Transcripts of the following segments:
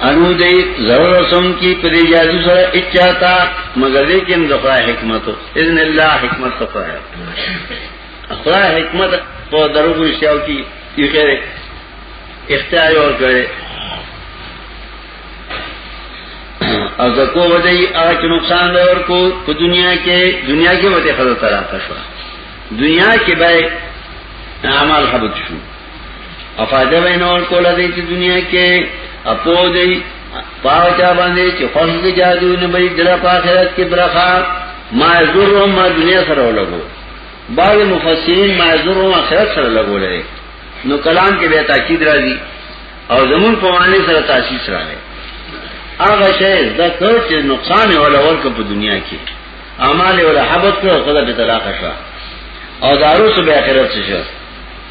انو دے ضرور سم کی پر اجازو سر اچاتا مگر لیکن دخرا حکمتو اذن اللہ حکمت خفا ہے اخرا حکمت پا دروگو اشیاو کی یہ خیر اختیاری اور کرے او زکو ودی آج نقصان دے اور کو پا دنیا کے دنیا کے ودی خضر تراتا شوا دنیا کے بای اعمال حبت شو افاده بینول کولا دی چه دنیا که اپو دی پاو چا باندې چې خوښ دي جادو نه به دل په آخرت کې برخه ما زورو ما دنیا سره ولګو بعض مفسرین ما زورو ما آخرت سره لګو لري نو کلام کې به تاکید راځي او زمون په معنی سره تاسیس راغی هغه شی دا کړ چې نقصان ولا ورک په دنیا کې اعمال ولا حبط کړو خدای په طلاق شو او دارو سو به آخرت شو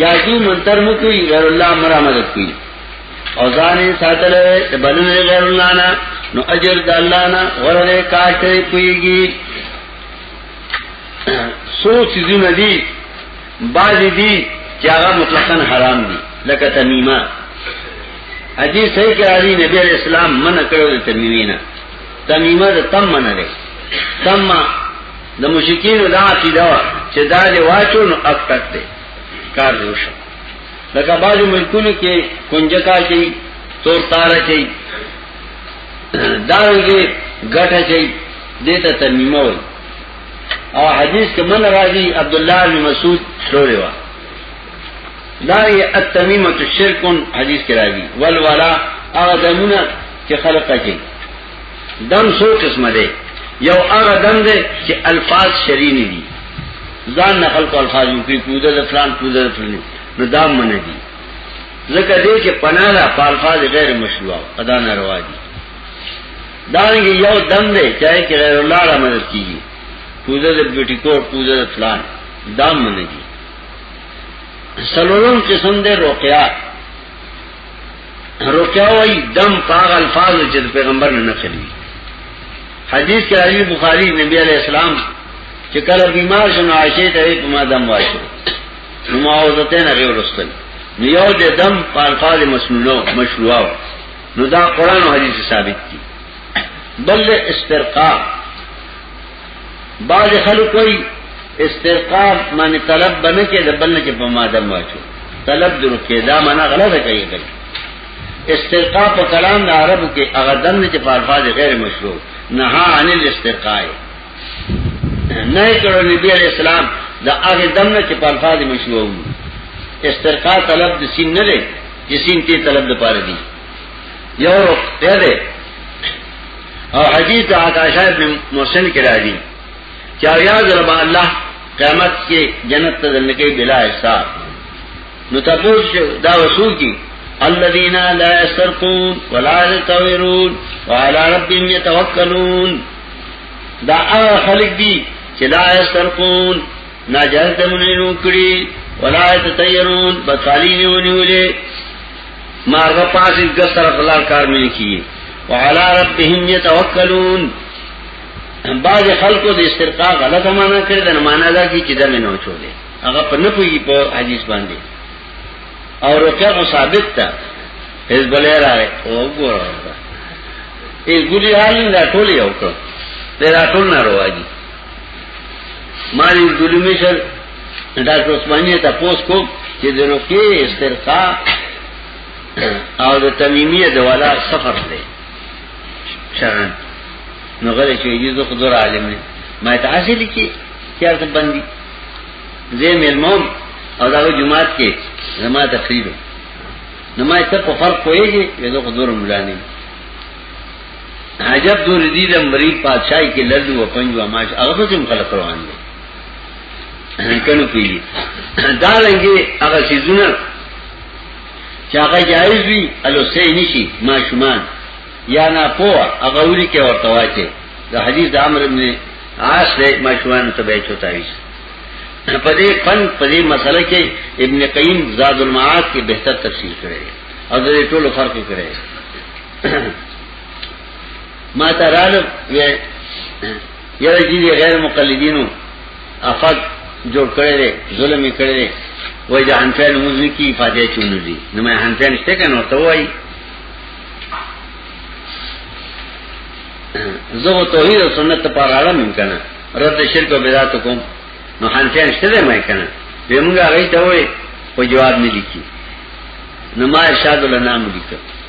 جادو منتر مو کوي غیر الله مرا مدد کوي او ځان یې ساتل ته بلنه غیر الله نه نو اجر د الله نه ورته کاټه کويږي سو چیزونه دي بعض دي چې هغه مطلقاً حرام دي لکه تمیمه اجي صحیح کې علي نبی اسلام منع کړو تمیمه نه تمیمه د تم منع ده تم د مشکین دا عقیده وا چې دا دی واچو نو اک تک دی کار دی وشو لکه بعضی ملکونو کې کنجکا چي تور تار چي دارنګي ګټه چي دته تمیمه وي او حدیث کې من راځي عبد الله بن مسعود شوري وا دا یې التمیمه شرک حدیث کې راځي ول ولا هغه دمونه چې خلق کوي دم سو قسم دے یو اغا دم دے چی الفاظ شری نی دی زان نقل کو الفاظ یو کی پودا دا فلان پودا دا فلان نو دام من دی ذکر دے چی پنا دا پا الفاظ غیر مشروع ادا نروا دی دانگی یو دم دے چاہے کہ غیر اللہ را مدد کی گی پوزا دا بیوٹی کور پوزا دا فلان دام من دی سلورم قسم دے روقیات روکیا وای دم پاغ الفاظ چې پیغمبر نه نقل دي حدیث کې راځي بخاری نبی علی السلام چې کله بیمار شنو عائشه ته په ما دم واشو نو ما وځته نه ورستل نو یو د دم په الفاظ مسنونو مشروع نو دا قران او حدیث ثابت دي بل استرقاق بعض خلک وایي استرقام معنی طلب بنه کې د بل نه کې په ماده ماچو طلب درو کې دا معنا غلطه کوي کوي استرقا په کلام د عربو کې هغه دم چې په الفاظ غیر مشروع نه عن الاسترقاء نه کړو نبی علیہ السلام دا هغه دم نه چې په الفاظ مشروع استرقا طلب د سین نه لري چې سین ته طلب د پاره دي یو ته او حدیث د عکاشا ابن محسن کې راځي چې یا رب الله قیامت کې جنت ته ځنکې بلا حساب نو تاسو دا وصول کی الذين لا يسرقون ولا يتطيرون وعلى ربهم يتوكلون دا هغه خلک دي چې لا يسرقون ناجایز دمونه نو کړی ولا يتطيرون بطالین ونیولې مارغه پاسې د طرف لار کار مې کیږي وعلى ربهم يتوکلون بعض خلکو د استرقاء غلط معنا کړی دا معنا دا کی چې دمه نه چولې هغه په نه پوي په حدیث باندې او رقیه کو ثابت تا هیڅ بلې راغی او ګور ای ګوري حال نه ټول یو کړ دا ټول نه رواجی مالی ګلی مشر ډاکټر عثماني ته پوس کو چې د روکي استرقا او د تمیمیه د والا سفر دی شرن نو غره چې یی زه خضر عالم نه ما ته حاصل کی چیر ته بندي زه ملموم او دا جمعات کې زما تقریر نو ما ته په فرق کویږي زه خضر ملانی عجب دور دی د مریب پادشاہي کې لړدو او پنځو ماش هغه به څنګه خلک روان دي کنه پیږي دا لږه هغه سيزونه چې هغه جایز وي الوسه نشي ماشومان یا نه پوه هغه وري کې ورته واچي د حدیث د امر ابن عاص له ماشومان ته به چوتاوي په دې فن په دې مسله کې ابن قیم زاد المعاد کې بهتر تفصیل کړی او د ټولو فرق کړی ما ته راغله یره چې غیر مقلدینو افق جوړ کړی دی ظلم یې کړی دی وای دا انفعل موږ نه کی فاتحه چونه دي نو ما انفعل شته کنه ته وای زه توحید او سنت پر اړه من کنه رد شرک او بدعت کوم نو حنفیان شته دی مې کنه به موږ هغه ته وای په جواب نه لیکي نو ما ارشاد الانام لیکه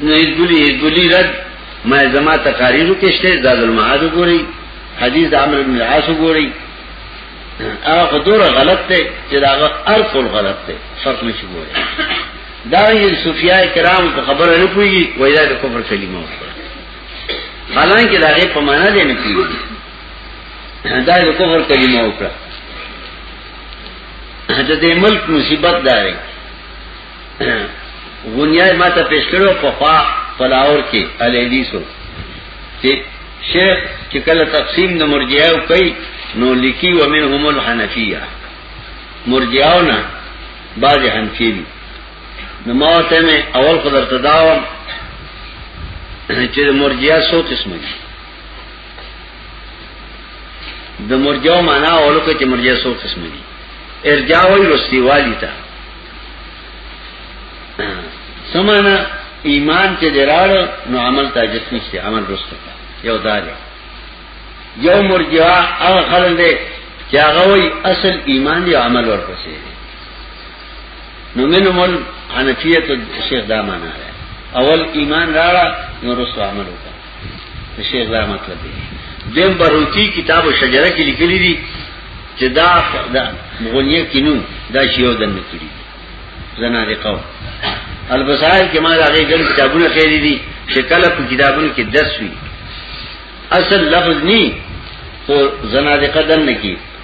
نو ګلی ګلی رد ما زما تقاریرو کې شته زاد المعاد ګوري حدیث د عمرو بن العاص ګوري هغه خدوره غلط ته چې دا هر څول غلط ته فرق نشي ګوري دا یې صوفیا کرام په خبره نه کوي وای دا کفر کلمه وکړه حالانکه دا غي په معنا دي نه کوي دا د کفر کلمه وکړه د دې ملک مصیبت داري غنیای ما ته پیش کړو په خوا پلاور کې الیدیسو چې شیخ چې کله تقسیم د مرجعو کوي نو لکی ومنهم الحنفیه مرجعو نه بعض حنفی دي نو ما ته مې اول خو درته داوم چې مرجعه څو قسمه دي د مرجعو معنا اولو کې چې مرجعه څو قسمه دي ارجاع وی رستی والی ته سمانا ایمان چې دراړ نو عمل ته جس نشته عمل رسته یو دا دی یو مرجعه او خلل دی چې هغه وی اصل ایمان دی عمل ورپسې دی نو منهم الحنفیه شیخ دا معنا ده اول ایمان راړه نو رسو عمل وکړه شیخ دا مطلب دی دیم بروتی کتاب و شجره کی لکلی دی چه دا دا مغنیه کنو دا شیعو دن نکلی زنا دی قوم البسائل که ما دا غی گل کتابونه خیلی دی شکل پا کتابونه که دس وی اصل لفظ نی خو زنادقه دن نکی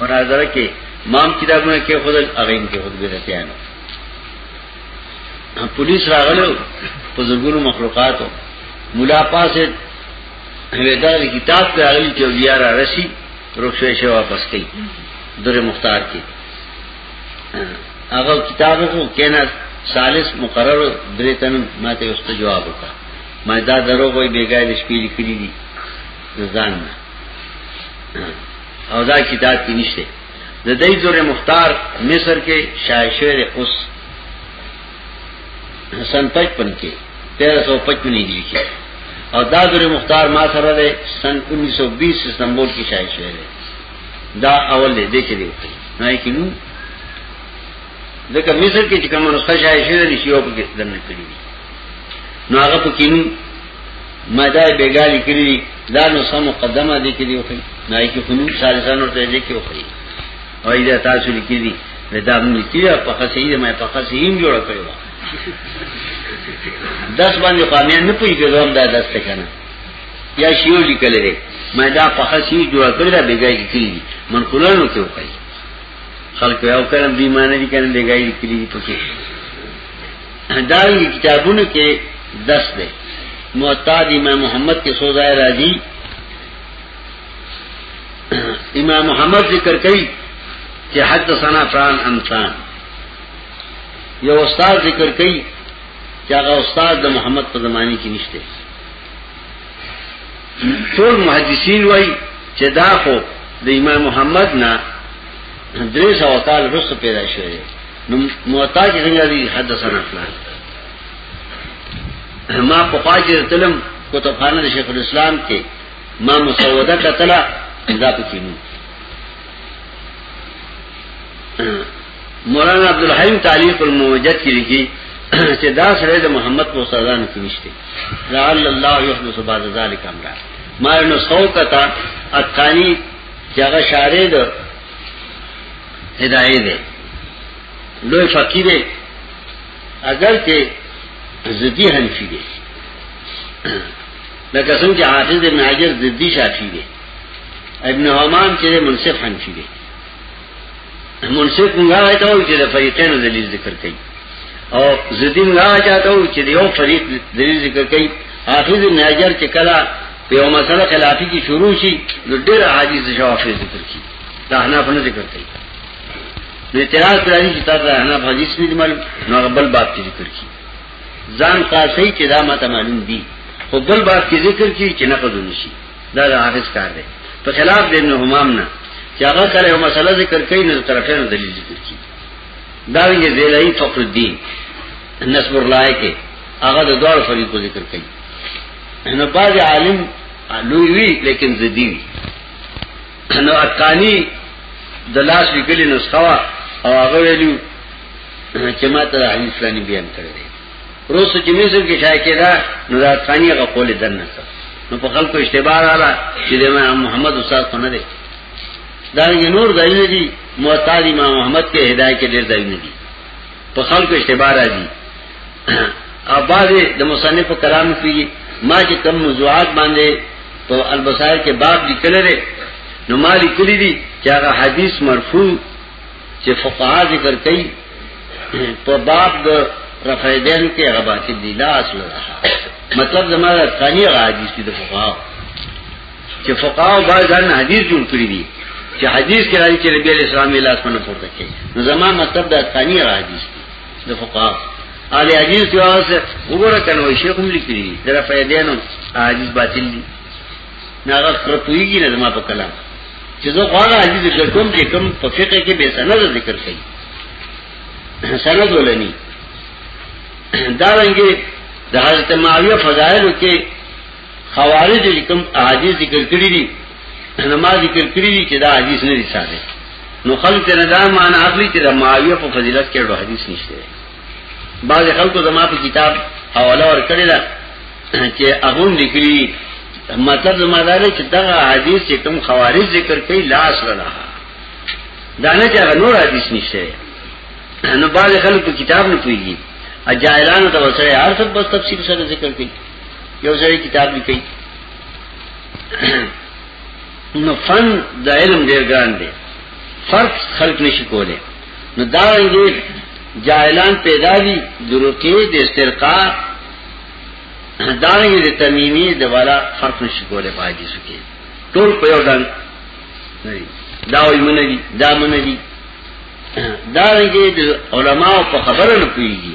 مناظره کې مام کتابونه کې خدل اغین کې خود بدعتيان پولیس راغلو په زګونو مخلوقاتو مولا پاسه ودا کتاب کې اغلی چې بیا را رسی رخصه شو واپس کړي در مختار کې هغه کتاب کو کینا سالس مقرر درې تن ماته اوس ته جواب وکړه ما دا درو کوئی بیګای د شپې لیکلي دي ځان نه او دا کتاب کې نشته د دې دور مختار مصر کې شایع شوی دی اوس سن 55 کې 1355 هجری کې او دا دور مختار ما سره دی سن 1920 استنبول کې شایع شوی دی دا اول دی دې کې دی نه کې نو ځکه مصر کې چې کوم نسخه شایع شوی دی شیو په کې دنه کړی نو هغه په کې ما دا بیګالی کړی دی دا نو سم مقدمه دی کړی وخی نه کی فنون ثالثان ورته دی کې وخی او دا تاسو لیکلی دی دا موږ لیکلی په خاصه یې ما په خاصه یې جوړ کړو داس باندې قامیا نه پوي کېدم دا داس ته کنه یا شیو لیکل دی ما دا په خاصه یې جوړ کړی دا بیګای کړی دی من کولانو کې وخی خلک یو کلم دی معنی دي کنه بیګای کړی دی پکې دارنګ کتابونو کې دس دی موطا د امام محمد کې سوزای راځي امام محمد ذکر کوي چې حدثنا فران انسان یو استاد ذکر کوي چې هغه استاد د محمد په زمانه کې نشته ټول محدثین وایي چې دا خو د امام محمد نه درې سو کال وروسته پیدا شوی نو موتا کې څنګه دي حدثنا فلان ما په پاجر تلم کتابخانه د شیخ الاسلام کې ما مسوده کتله دا پکې نو مولانا عبد الحلیم تعلیق الموجد کې لیکي چې دا سره د محمد په استادان کې نشته لعل الله يحدث بعد ذلك امر ما نو سو کتا اکانی چې هغه شارې ده هدايه دی لوی فقیر اگر چې زدی حنفی دی لکه څنګه حافظ ابن حجر زدی شافعی دی ابن حمام چې منصف حنفی دی منصف موږ راځو چې د فریقین دلیل ذکر کوي او زدی موږ راځو چې د یو فریق دلیل ذکر کوي حافظ ابن حجر چې کله په یو مسله خلافی کې شروع شي نو ډېر حدیث شوافی ذکر کی دا حناف نه ذکر کوي نو اعتراض کوي چې تاسو حناف حدیث نه مل نو بل باب کې ذکر کی ځان قاصي چې دا ماته معلوم دي خو بل باب کې ذکر کی چې نه قدو نشي دا د حافظ کار دی په خلاف د ابن همام نه چې هغه کله یو مسله ذکر کوي نو طرفین دلیل ذکر کی دا یې زیلای فقر الدین نصب الله کې هغه د دوه فریقو ذکر کوي نو باز عالم لوی وی لیکن زدی وی نو اتقانی د لاس لیکلی نسخه وا او هغه ویلو چې ما ته حدیث فلانی بیان کړی دی روسو چې مصر کې شای کېدا نو د اتقانی هغه قول درنه کړ نو په خلکو اشتباه رااله چې د محمد استاد په نه دی دا یې نور ځای دی معتاد امام محمد کې هدايه کې ډېر ځای دی په خلکو اشتباه راځي او بعضی د مصنف کلام کې ما چې کم موضوعات باندې په البصائر کې باب لیکل لري نو ما لیکل دي چې هغه حدیث مرفوع چې فقها ذکر کوي په باب د رفیدین کې هغه باطل دي لا اصل رها مطلب زموږ ثاني حدیث دي د فقها چې فقها باید ځان حدیث جوړ کړی دي چې حدیث کې راځي چې نبی اسلام الله سبحانه پورته کوي نو زموږ مطلب د ثاني حدیث دي د فقها اهل حدیث کې واسه وګوره کنه شیخ هم لیکلی دا فائدانو حدیث باطل دي ناغه خرپویږي نه ما په کلام چې زه غواړم حدیث ذکر کوم چې کوم په فقه کې به سند ذکر کړي سند ولني دا رنګه د حضرت معاویه فضائل کې خوارج چې کوم احادیث ذکر کړی دي نماز ذکر کړی دي چې دا حدیث نه دي ثابت نو خلک نه دا معنی اخلي چې د معاویه په فضیلت کې ډو حدیث نشته بعض خلکو زما په کتاب حواله ور کړی دا چې هغه لیکلي مطلب زما دا دی چې دا حدیث چې کوم خوارج ذکر کوي لاس لرا دا نه چې هغه نور حدیث نشته نو بعض خلکو کتاب نه پیږي اجایلانو ته وسره هر څه په تفصیل سره ذکر کوي یو ځای کتاب لیکي نو فن د علم ډیر ګران دی فرق خلق نشي کوله نو دا رنګي جاهلان پیدا دي دروکي د استرقا دا رنګي د تمیمی د والا فرق نشي کوله پاجي سکے ټول په یو ډول دا وي من دي دا من دي دا رنګي د علماو په خبره نه پیږي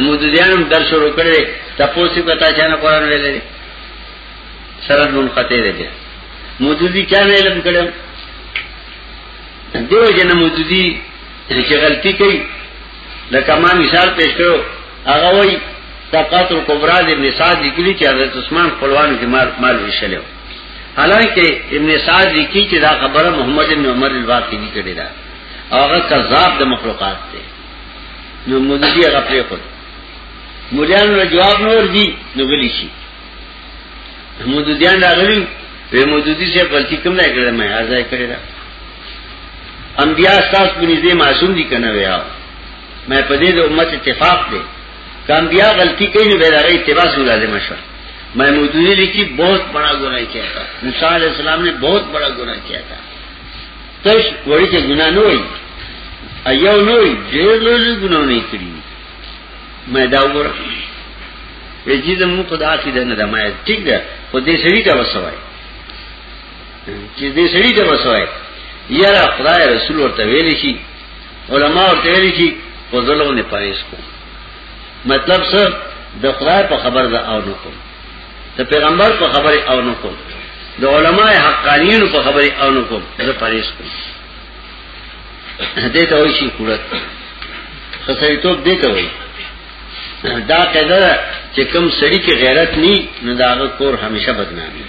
مودودیانم در شروع کړی تاسو کتا چانه قران ویلې سرت منقطع دی بیا مودودی چانه علم کړم دیو جن مودودی چې غلطی کوي د کما مثال پیش کړو هغه وای طاقت الکبرى د ابن سعد لیکلی چې حضرت عثمان خپلوانو کې مال مال وشلو حالانکه ابن سعد لیکي چې دا خبره محمد بن عمر الواقعي کړي دا هغه کذاب د مخلوقات دی نو مولوی هغه پرې خو مولیان له جواب نه ورځي نو غلی شي مودودیان راغلي په مودودی څخه غلطي کوم نه کړم ما ازای کړی دا انبیاء تاسو په نږدې معصوم دي کنه ویا مې په دې د امت اتفاق دی کام بیا غلطی کوي نو بیره اتباع سو لازم شو محمود علی کی بہت بڑا گناہ کیا تھا موسی علیہ السلام نے بہت بڑا گناہ کیا تھا تش وړي چې ګناه نه وي ایو نه وي ډېر لوی ګناه نه کړی مې دا وګوره چې زمو په داسې ده نه ده مې ټیک ده خو دې سړي ته وسوای چې دې سړي ته وسوای یاره خدای رسول ورته ویل شي علما ورته ویل شي په ظلم نه پاریس کو مطلب څه د خدای په خبر ده او نه کوم د پیغمبر په خبره او نو کوم د علماء حقانین په خبره او نو کوم زه پریس کوم دې ته وایي شي کولت خسرې ته دې ته وایي دا قاعده چې کم سړی کې غیرت ني نه دا کور همیشه بدنامي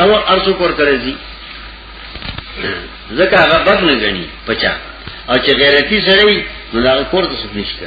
او ارسو کور کرے زی زکا غبت نگنی پچا او چې غیرتی سړی نو دا کور ته څه نشته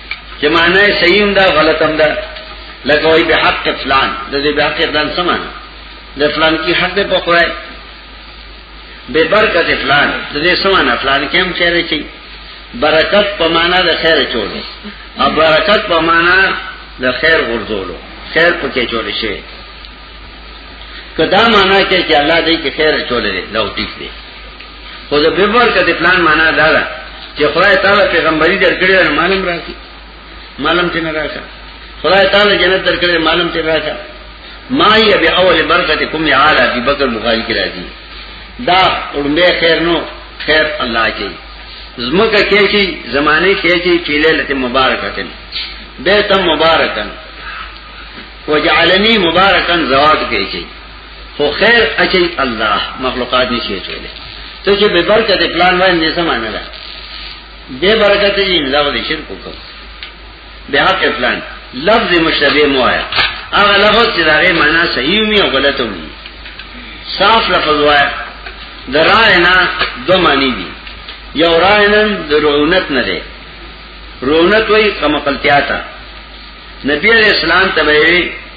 چې معنی صحیح هم دا غلط هم دا لکه وای به حق فلان د دې به حق فلان سمانه د فلان کی حق په خدای به برکت فلان د دې سمانه فلان کې هم چیرې چی برکت په معنا د خیر چولې او برکت په معنا د خیر ورزولو خیر پکې چولې شي کدا معنا کې چې الله دې کې خیر چولې لوټیک دی خو د بفور کده پلان معنا دا ده چې خدای تعالی پیغمبري درکړي او معلوم راځي معلوم چې نه راځي خدای تعالی جنت درکړي معلوم چې راځي ما یې به اول برکت کوم یعال ابي بکر بخاری کې راځي دا اورمبه خیر نو خیر الله کې زمکه کې چې زمانه کې چې پیله لته مبارکتن بیت مبارکن وجعلنی مبارکن زوات کې چې خو خیر اچي الله مخلوقات نشي چولې ته چې به برکت پلان وای نه سمانه ده به برکت یې نه ولې شرک وکړ به حق پلان لفظ مشتبه مو آیا هغه لفظ چې داغه معنا صحیح وي او غلط وي صاف لفظ وای دراینا دو معنی دي یو راینا د رونت نه ده رونت وای کمقلتیا تا نبی علیہ السلام تبعی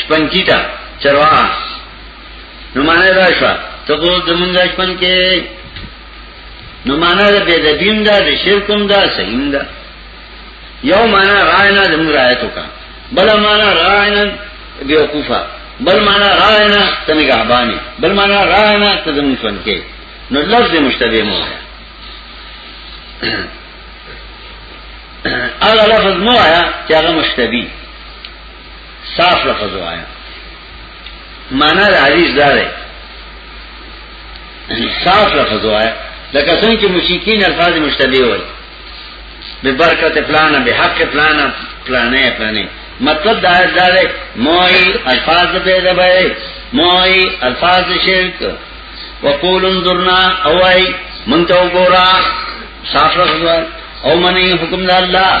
شپن کی تا چروا نو معنی دا شو ته کو زمونږ شپن کې نو معنی دا به د دین دا د شرکم دا سین دا یو معنی راینا زمونږ رایتو کا بل معنی راینا بیوقوفا بل معنی راینا ته نگهبانی بل معنی راینا ته زمونږ شپن کې نو لفظ مشتبه مو هغه لفظ مو آیا چې هغه مشتبه صاف لفظ وایا معنا د حدیث دا ده صاف لفظ وایا لکه څنګه چې مشکین الفاظ مشتبه وایي به برکت پلان به حق پلان پلانې پلانې مطلب دا ده موي الفاظ به ده به موي الفاظ شرک وقول انظرنا اوای من تو ګورا صاف لفظ او منی حکم د الله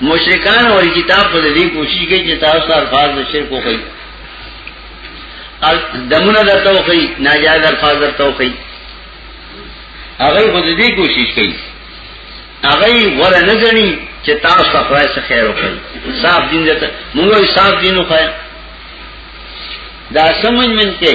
مشرکان اور کتاب پر دی کوشش کی چې تاسو سره الفاظ د شرک وکړي دمونه د توخی ناجایز الفاظ د توخی هغه په دې کوشش کوي هغه ور نه غني چې تاسو خپل څه خیر وکړي صاحب دین دته موږ یې صاحب دین وکړو دا سمجھ من کې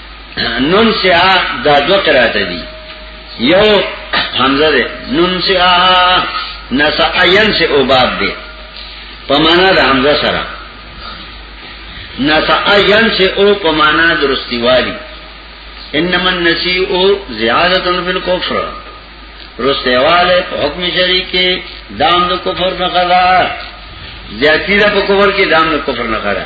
نون سے آ دا دو قرات دی یو حمزہ دے نون سے آ نسا این سے اوباب دے پمانا دا حمزہ سرا نسا این سے او پمانا درستی والی انما النسیئو زیادتن فی الکفر رستے والے حکم شریکی دام دا کفر نقضا زیادتی دا پا کفر کی دام دا کفر نقضا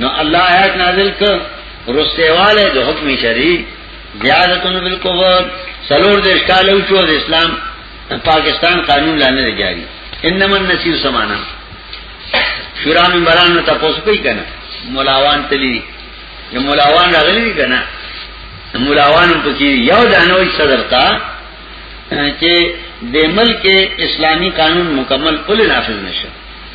نو الله آیات نازل کړ رسېواله د حکم شری زیادتون بالکفر سلور د اشکال او چوز اسلام پاکستان قانون لاندې جاری انما النسیو سمانا شورا ممبران ته تاسو کوي کنه ملاوان تلی نو ملاوان راغلي کنه ملاوان په کې یو دانوي صدر تا چې د ملک اسلامی قانون مکمل کل نافذ نشه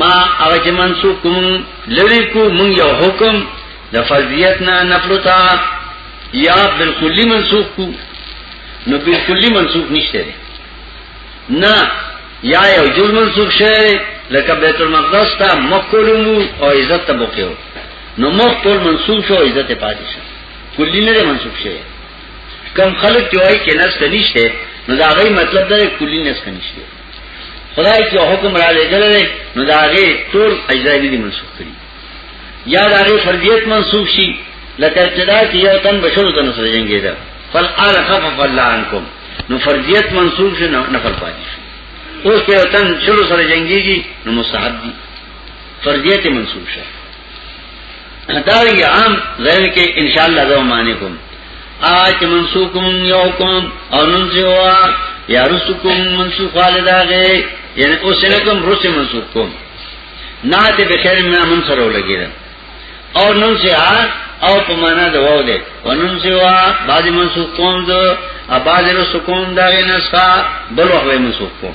ما هغه چې منسوخ کوم لری کو مونږ یو حکم د فرضیت نه نفلتا یا بالکلی منسوخ کو نو بالکلی منسوخ نشته نه یا یو جز منسوخ شوی لکه بیت المقدس ته مخکولمو او عزت ته بوکیو نو مخکول منسوخ شو عزت پاتې شو کلی نه منسوخ شوی کم خلک چې وایي کې نس کنيشته نو دا غي مطلب دا کلی نس کنيشته خدای چې حکم را لګلې نو دا غي ټول اجزا دي منسوخ کړي یا دا غي فرضیت منسوخ شي لکه چې دا چې یو تن بشر ته نو سرجنګي دا فل ال خفف الله عنكم نو فرضیت منسوخ شي نه نفل پاتې شي اوس کې یو تن شروع سره جنگيږي نو مستحب دي فرضیت منسوخ شي دارنګ عام ځای کې ان شاء الله زه معنی کوم آج منسوکم یوکم او ننزوا یا رسکم منسوخ والداغه یعنی اوس نه کوم رس منسوخ کوم نه ته به خیر مې من سره ولګی او ننزوا او په معنا د وو ده وننزوا بعد منسوخ کوم ده اباذ رسکم داغه نسخه بل وخت منسوخ کوم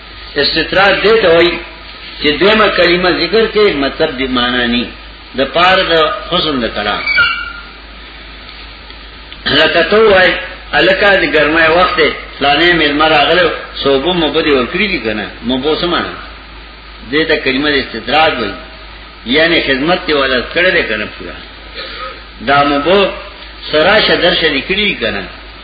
استطراد دې ته وایي چې دیمه کلمه ذکر کې مطلب دی معنا نه د پار د حسن د کلام لکه تو وای الکه د ګرمه وخت فلانه مل مر اغلو صوبو مبدی ورکړي دي کنه مبو سمانه دې ته کلمه استطراد وایي یعنی خدمت ته ولا کړل کنه پورا دا مبو سراشه درشه لیکلی کنه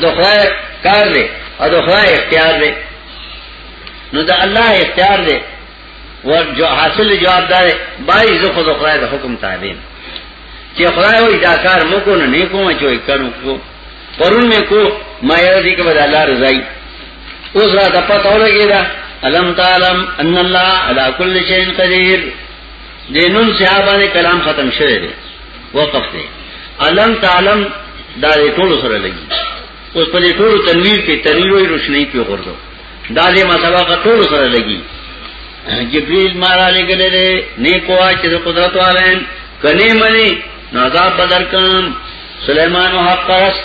دو خدای کار دے اور دو خدای اختیار دے نو دا اللہ اختیار دے اور جو حاصل جواب دارے بائی زخو دو خدای دا حکم تابین چی خدای ہوئی دا کار مکو نو نیکو میں چوئی کرو کو پرون میں کو ما یردی کے بعد اللہ رضائی اس رات پتہ ہو لگے دا علم تعلم ان اللہ علا کل شین قدیر دې نون صحابانه کلام ختم شوه دی وقف دی علم تعلم دا ټول سره لګي اوس په دې ټول تنویر کې تنویر او روشنايي په غردو دا دې مسله کا ټول سره لګي جبريل مارا لګلې نه کوه چې قدرت والین کني منی نازاب بدر کم سلیمان حق پرست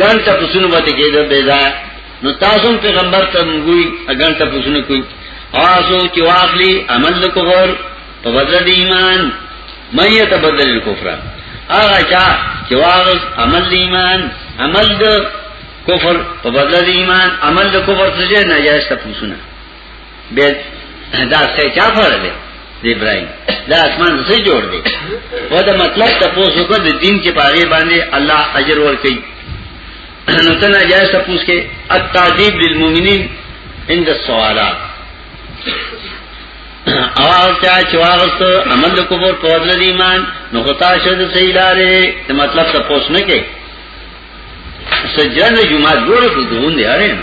ګڼ ته پسونه باندې کېده بې ځای نو تاسو پیغمبر ته موږی ګڼ ته پسونه کوي اواسو چې واخلي عمل د کفر په بدل د ایمان مې ته بدل د کفر هغه چا چې واغس عمل د ایمان عمل د کفر په بدل د ایمان عمل د کفر څه نه جایز ته پسونه بیت دا څه چا خور دی د ابراهيم دا اسمان څه جوړ دی و دا مطلب ته پوسو کو د دین کې پاره باندې الله اجر ورکړي نو ته نه جایز تپوس کې التعذيب للمؤمنين عند السوالات اواز چا چواغست عمل د کفر په بدل ایمان نو خطا شد سیلاره ته مطلب ته پوس نه کې سجن جمعه جوړ کړو دون دی اړین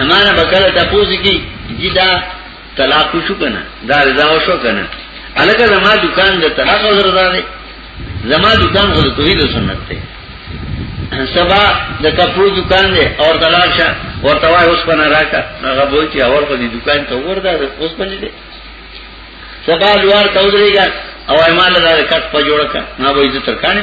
همانه بکره تاسو کی جی دا طلاق شو کنه دا رضا شو کنه الګا زما دکان د طلاق او رضا دی زما دکان خو توحید او سنت دی سبا د کپړو دکان دی او طلاق شه ورته وای اوس پنه راکا هغه وای چې اور په دې دکان ته وردا اوس پنه دی سبا لوار تودريګا او ایمال دار کټ په جوړه کا ما وای چې ترکانه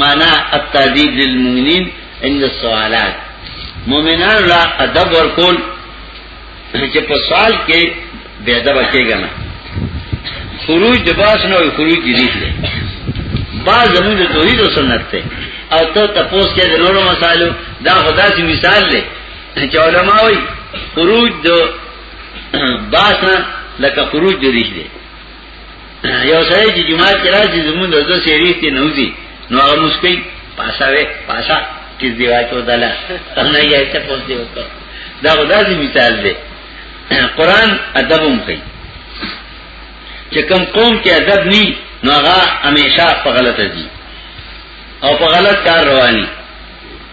مانا التعدید للمؤمنین عند السوالات مؤمنان لا ادب ورکول چې په سوال کې بے ادب کېږي نه خروج د باس نه وي خروج دي نه با زموږ د توحید او سنت ته او ته تاسو کې د نورو مسالو دا خدا سي مثال دی چې علما وي خروج د باس نه لکه خروج د ریښ دی یو سره چې جمعه کې راځي زمونږ د دوه سیریز ته نوځي نو هغه مسکی پاسا وې پاسا چې دی واچو دلا څنګه یې ته پوس دی وکړ دا وداسي مثال دی قران ادب هم کوي چې کوم قوم کې ادب ني نو هغه همیشه په غلطه دي او په غلط کار رواني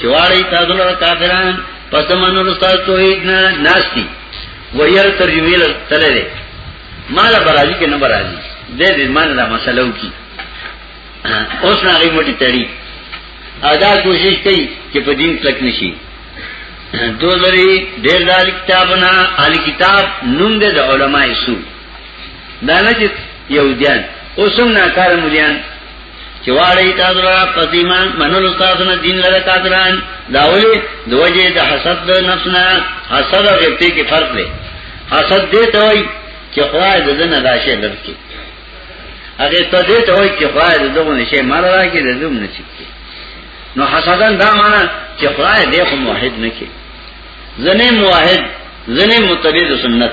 چواړی تاسو له کافران پس منو رستا توحید نه ناشتي ویر ترجمه له تللې مال برازي کې نه برازي دې دې مان دا مسله وکي اوس نه غي موټي تړي ادا کوشش کوي چې په دین تک نشي دو لري ډېر دال کتابنا علي کتاب نوم دې د علماي سو دا نه چې یو دیان اوسم ناکار مليان چې واړی تاسو را پسیمان منلو تاسو نه دین لره کافران دا ولې د وجه د حسد د نفس نه حسد او غیبت کې فرق دی حسد دې ته وایي چې خدای د دنیا راشه لرکي هغه ته دې ته وایي چې خدای د دغه نشه مال راکې د دوم نشي نو حسدان دا معنا چې خدای دې خو موحد نه کې زنه موحد زنه متبع سنت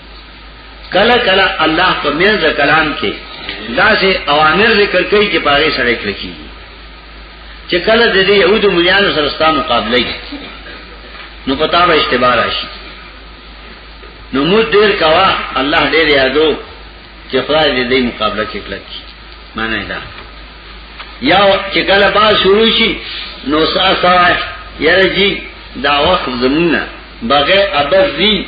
کله کله الله په منځ کلام کې داسې اوامر ذکر کوي چې پاره سره کړی چې کله د دې يهودو مليانو سره ستا مقابله کوي نو پتا به اشتباه راشي نو مو ډیر کوا الله ډیر یادو چې خدای دې دې مقابله کې کړی معنی دا یا چې کله با شروع شي نو سا سا یره جی دا وخت زمونه بغیر ابد دی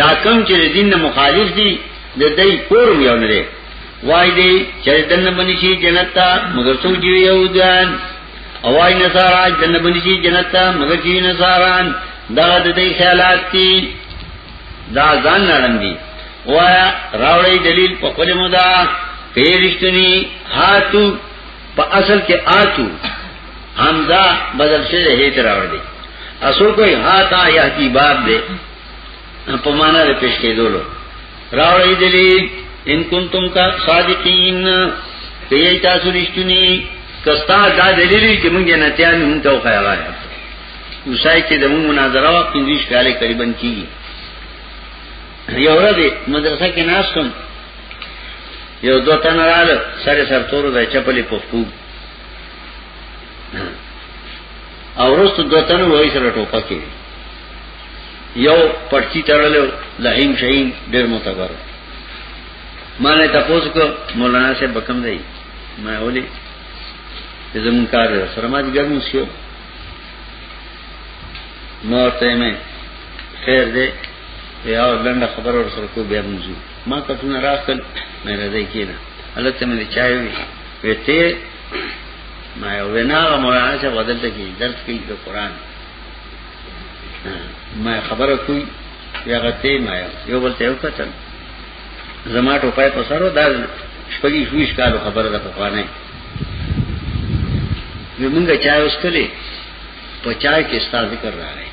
دا کم چې دین نه مخالف دي د دې کور یو نه دی وای دی چې دنه باندې شي جنت ته مگر څو جی یودان اوای نه سارا دنه باندې شي جنت ته مگر جی نه ساران دا د دې خیالات دي دا ځان نړم دي وایا راوړی دلیل په خپل مدا پیرشتنی هاتو په اصل کې آتو حمزه بدل شوی هي تر اور دی اصل کوئی ها تا یهدی باب دی په معنا د پېښ کېدلو راوړی دلی ان کنتم کا صادقین کئی تاسو رشتونی کستا دا دلیلی چې مونږ نه تیار مونږ ته خیال راځي وسای کې د مونږ مناظره او پنځه کاله قریبا کیږي یو ورځ مدرسه کې ناستم یو دو تن رااله سره سر تور د چپلې په خو او ورستو دو تن وای سره ټوپا کې یو پټی تړلو لهیم شهین ډیر متبر مانه تاسو کو مولانا سے بکم دی ما ولي زمون کار سره ما دې ګرمو شو نو ته مې خیر دې یا لنډه خبر ور سره کو بیا موضوع ما کتونه راخل مې راځي کېنه الله ته مې چای وي وته ما یو وینا مولانا چې بدلته کې درس کې د قران ما خبره کوي یا غته ما یو بل ته یو کتل زما ټوپای په سره دا شپږی شویش کالو خبره ده په خوانه وی مونږه چای وسکلې په چای کې ستاسو ذکر راغی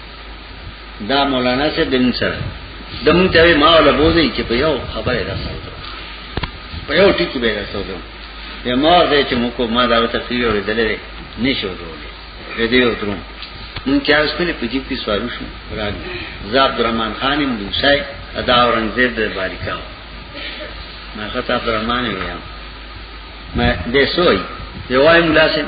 دا مولانا سے دن سره د مونږ ته ما ولا بوزي چې په یو خبره راځو په یو ټکی به راځو به ما ورته چې موږ ما دا ته پیری ورې دلې نشو ورولې په دې وترو مونږ چې اوس په پجیب کې سوالو شو راغی زاب درمان خان موسی ادا اورنګزیب د باریکا ما خطا درمان ویام ما دې سوې یوای ملاسم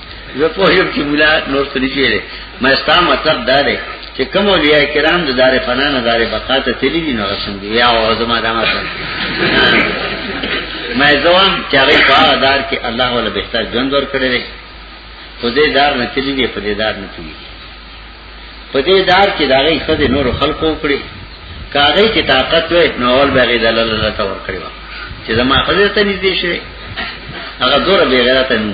زه په یو کې مولا نور څه نشي لري مې ستا مطلب دا دی چې کوم اولیاء کرام د دار فنا نه دار بقا ته تللی دي نو رسم دي یا او زما دا مطلب مې ځوان چې هغه په دار کې الله ولا بهتر ژوند ور کړی دی په دې دار نه تللی دی په دې دار نه تللی په دې دار کې دا غي خدای نور خلقو کړی کاغی چې طاقت وې نو اول به غي دلل الله ته ور کړی چې زما خدای ته نږدې شي هغه دور به غیرت نه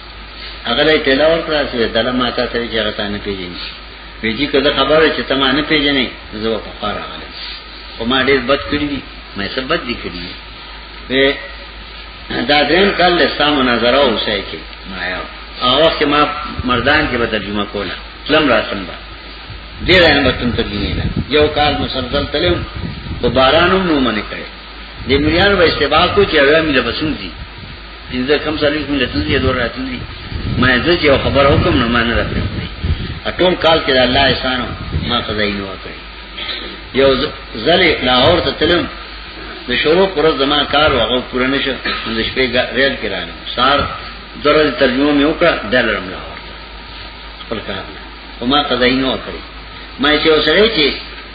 هغه لای تلا ورکړه چې دله ماته ته چې هغه تانه پیژني ویجی کله خبره چې ته ما نه پیژنې زه په خار راغلم او ما ډېر بد کړی دي مې څه بد دي کړی وې دا دریم کال له سام نظر او شای کې ما یو هغه چې ما مردان کې به ترجمه کوله لم راتم با ډېر نه به تم ترجمه نه یو کال مسلسل تلم په بارانو نو منې کړې د مليانو به استباق کو چې هغه مې له بسون دي دې کوم سړي کوم لته دې دور راته دي ما دې چې خبر حکم نه مان راته ټول کال کې الله احسان ما قضای نه وکړي یو زل لاهور ته تلم د شروع پر زما کار هغه پوره نشه د شپې ریل کې راغلم سار درز ترجمه مې وکړه دلرم لاهور خپل کار او ما قضای نه وکړي ما چې وسړی چې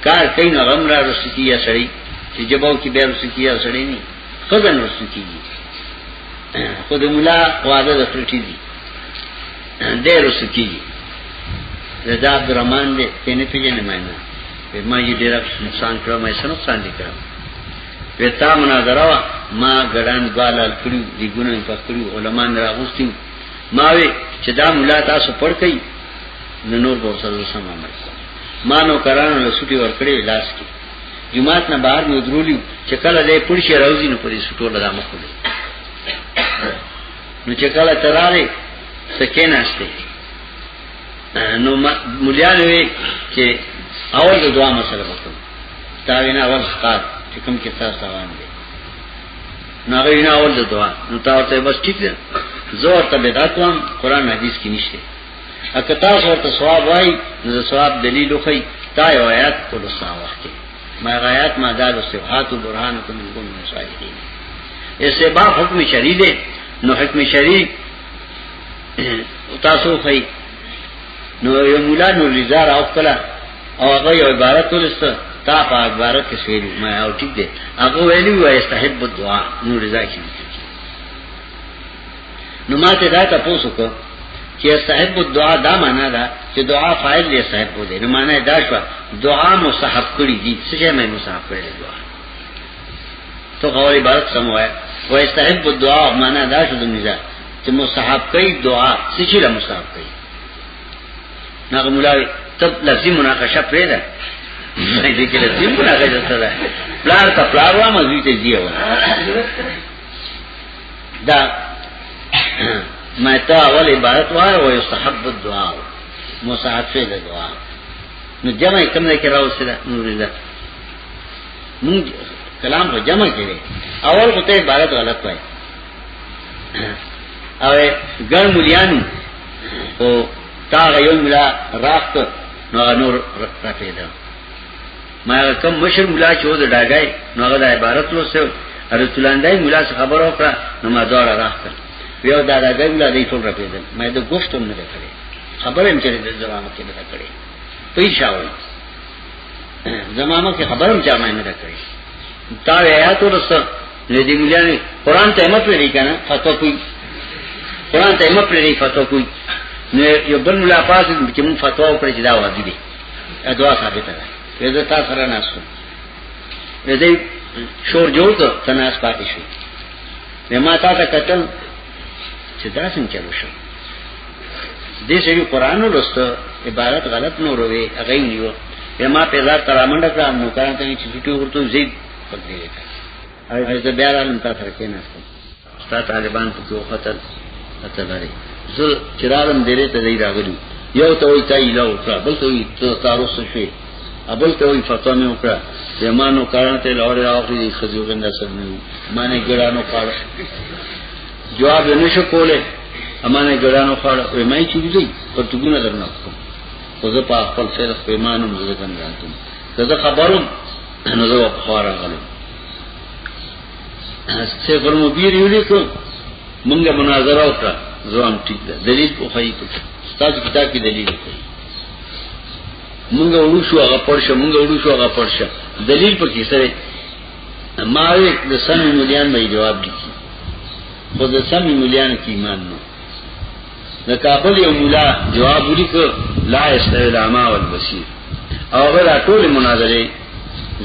کار کین غم را رسکی یا سړی چې جباو کې بیا رسکی یا سړی نه خزن رسو کی دی خود ملا وعده دا خرٹی دی دی رسو کی دی دا عبد الرحمن دی تینه پیجن ماینا ما جی دیر نقصان کرو ما ایسا نقصان دی کرو ویتا مناظره وا ما ګډان بالال کړو دی ګونه په کړو علما نه راغوستي ما وی چې دا مولا تاسو پړ کړي نو نور به سره سم عمل ما نو کرانو لسوټي ور کړې لاس کې جماعت نه بهر نو درولیو چې کله دې پړشي راوځي نو پرې سټو لدا مخ کړو نو چې کله تراله سکیناسته نو مليان وی چې اول د دعا مسله وکړو تا وینا اول ښکار چې کوم کې تاسو روان دي نو هغه وینا اول د دعا نو تا ورته بس ټیک ده زور ته بدعت وام قران حدیث کې نشته اکه تاسو ورته ثواب وای نو ثواب دلیل خو تا یو آیات په لسا وخت ما آیات ما دال صفات برهان کوم کوم صالحین ایسے با حکم شری دے نو حکم شری تاسو خی نو یو مولا نو رضا را وکړه او هغه یو عبارت ولسته تا په عبارت کې سویل ما او ټیک دے هغه ویلی وای استحب الدعاء نو رضا کی نو ما ته دا تاسو کو چې صاحب الدعاء دا معنا ده چې دعا فاعل دی صاحب دی نو معنا دا شو دعا مصحف کړی دي څه چې مې مصحف کړی دی دعا تو قول عبارت سم وای وای صاحب الدعاء معنا دا شو دنيزه چې مصحف کوي دعا څه چې له مصحف کوي نو مولاوی تب لفظي مناقشه پرې ده دې کې لفظي مناقشه سره پلار ته پلار وامه دې ته دیو دا متا اول عبارت وای او یستحب الدعاء مصاحب د دعا نو جمع کوم نه کراو سره نور الله مون کلام په جمع کړي اول خو ته عبارت غلط وای او ګر مليانو او تا یو ملا راست نو نور رکته پیدا ما کوم مشر مولا چې و د ډاګای نو هغه د عبارت لوسته رسولاندای مولا څخه خبر وکړه نو ما دواړه راخته یو دا د مولا دی ټول راپېدل ما د ګوشتم نه کړې خبره هم چیرې د زمامه کې نه کړې پي شاول زمامه کې خبره هم چا ما نه کړې تا ویا ته رسو نه دی مولا نه قران ته مت لري کنه فتوا کوي قران ته مت لري فتوا کوي نو یو بل مولا پاس چې مون فتوا وکړي چې دا واجب دي ادوا ثابت ده وزه تا سره ناسو وزه شور جوړ ته تناس پاتې شو ما تا ته قتل چې دا څنګه چلو شو دې سړي قران ولست عبارت غلط نو روي هغه نیو ما په لار ترامنډه کړم نو کارته چې چټي ورته زید پکې راځي او زه بیا رالم تاسو راکې نه ستا طالبان په کې وختل اته لري زل چرالم ډېرې ته دی راغلی یو ته وي تای لا وکړه بل ته وي تعارف شي ابل ته وي فتوا مې وکړه زمانو کاران ته لور راوخی دي خزو غنده سر نه معنی ګرانو کار جواب نه شو کوله امانه ګرانو کار وې مې چې دي پر تګونه درنه کوم خو زه په خپل سر خپل ایمانم زه څنګه راځم زه خبروم نو زه په خورا غلم څه غرمو بیر یو لیکو مونږه مناظره وکړه ځوان ټیک ده دلیل په خای په تاسو کتاب کې دلیل دی مونږه وړو شو هغه پرشه مونږه وړو شو هغه پرشه دلیل په کې سره ما وی د سم مليان به جواب دي خو د سم مليان کې ایمان نو د کابل یو مولا جواب ولیکو لا استوی العما والبصیر او غلا ټول مناظره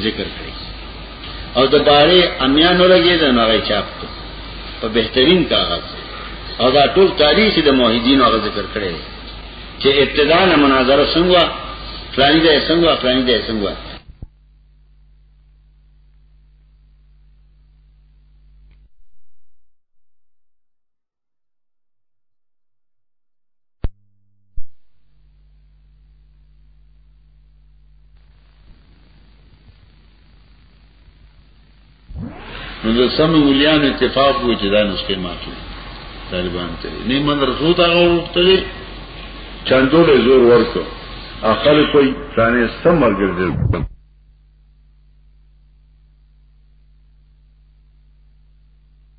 ذکر کړ او د بارې امیانو لګې ده نغی چاپ کو په بهترین کاغذ او دا ټول تاریخ د موحدین هغه ذکر کړی دی چې ابتدا نه مناظره څنګه فلانی ده څنګه فلانی ده څنګه نو د سم مليان اتفاق وو چې دا نسخه ماتو طالبان ته نه من رسول تا غوښتلې چاندو له زور ورکو اخر کوئی ځانې سم ورګرځي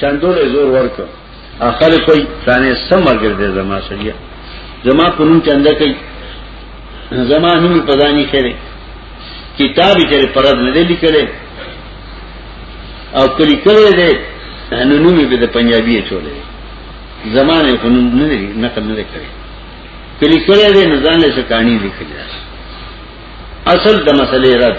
چاندو له زور ورکو اخر کوئی ثاني سم مرګر دې زما سړیا زما په نوم چنده کوي زما نوم په ځاني خره کتاب چې پرد نه دی لیکلې او کلی کړی دی نو نوم به د پنجابي چولې زمانه په نوم نه دی نقل نه کړی کلی کړی دی نو ځان له څه کہانی لیکلی اصل د مسلې رد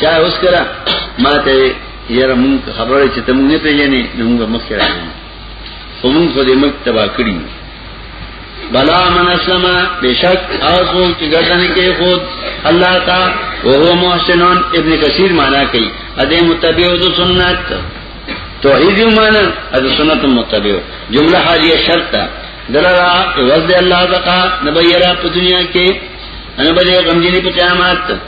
چا اوس کرا ما ته یره مونږ خبره چې ته مونږ نه پیژنې نو مونږ مخ کرا خو مونږ خو دې مونږ تبا کړی بلا من اسلم بشک آسو چې ګردن کې خود الله تا وهو محسنون ابن کثیر معنا کوي اده متبع او سنت توحید معنا اده سنت متبع جمله حالیه شرط دلرا وزد الله بقا نبیرا په دنیا کې ان بده غمجنی په قیامت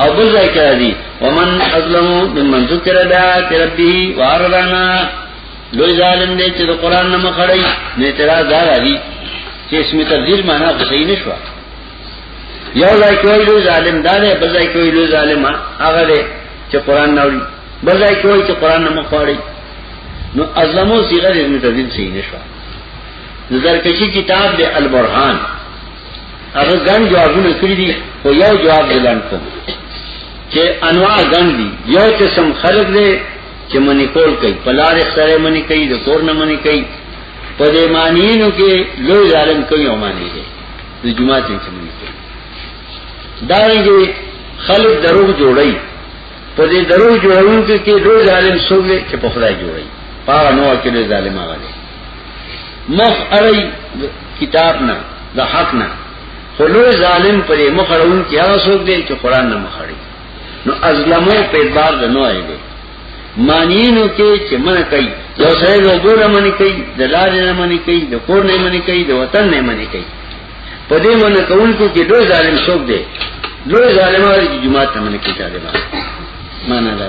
او بل ځای کې راځي ومن ازلم ممن ذکر بآيات ربه وارضانا لوی ظالم دی چې د قران نه مخړی نه اعتراض دار دی چې اسم تبذیر معنا خو صحیح نشو یو ځای کې وی لوی ظالم دا دی بل ځای کې وی لوی ظالم هغه دی چې قران نه وړي بل ځای کې وی چې قران نه مخړی نو ازلمو صيغه د اسم تبذیر صحیح نشو نظر کشی کتاب دی البرهان هغه ګڼ جوابونه کړی دي خو یو جواب دلان کوم چې انواع ګڼ دي یو قسم خلق دی چې منی کول کوي پلار سره منی کوي د کور نه منی کوي په دې مانینو کې لوی ظالم کوي او معنی دی د جمعه ته چې منی کوي دا یې خلق دروغ جوړي په دې دروغ جوړونکو کې لوی ظالم څوک دی چې په خدای جوړي پاغه نو کې لوی ظالم هغه دی مخ ارئی کتاب نه د حق نه خلو ظالم پر مخ اړون کې هغه څوک دی چې قران نه مخ اړي نو ازلمو په بار د نو اړي مانینو کې چې من کوي یو سره یو ګور من کوي د لار نه من کوي د کور نه من کوي د وطن نه من کوي په دې من کول کې چې دوی ظالم څوک دی دوی ظالمانو چې جماعت نه من کوي طالبان معنا دا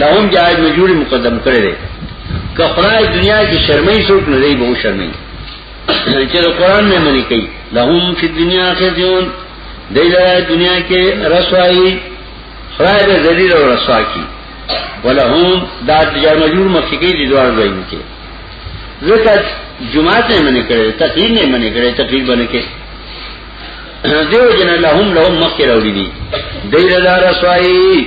دا هم جائز مجبوری مقدم کړی دی که خدای دنیا کې شرمای څوک نه دی به شرمای چې قرآن نه منی کوي لهم فی دنیا خزیون دی دا دنیا کې رسوایی خدای به ذلیل او رسوا کی ولهم دا جائز مجبور مخکې کې دي دوار ځای کې ځکه جمعه ته منی کړی تقریر نه منی کړی تقریر باندې کې دیو جن لهم لهم مخکې راوړي دي دی دا رسوایی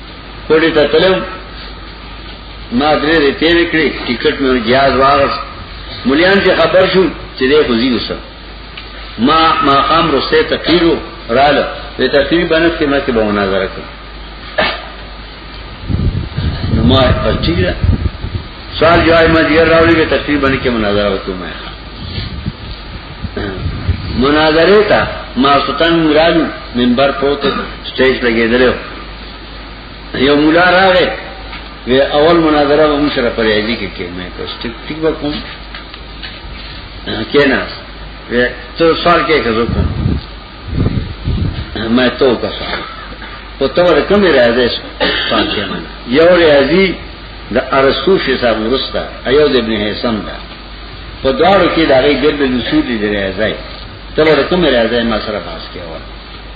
کوډی ته تلم ما درې دې تیر کړې ټیکټ مې جهاز واغس مليان چې خبر شو چې دې خوځي وسه ما ما قام رسته تقیرو رااله دې تقریر باندې کې ما کې به مناظره کړ نو ما پر چیرې سوال جواب ما دې راوړي کې تقریر باندې کې مناظره وکړم ما مناظره تا ما سلطان مرالو منبر پروت سټیج لګیدلو یو مولا راغې و اول مناظره به موږ سره پرې دي کې کې مې کوس ټیک ټیک به کوم کینا و ته سوال کې کوم ما ته کا سوال په تو ور کوم راځي سوال کې ما یو راځي د ارسو شي صاحب ورستا ایو د ابن حسن دا په دواړو کې دا غي ګرد لسودي دی راځي ته ور کوم راځي ما سره پاس کې وای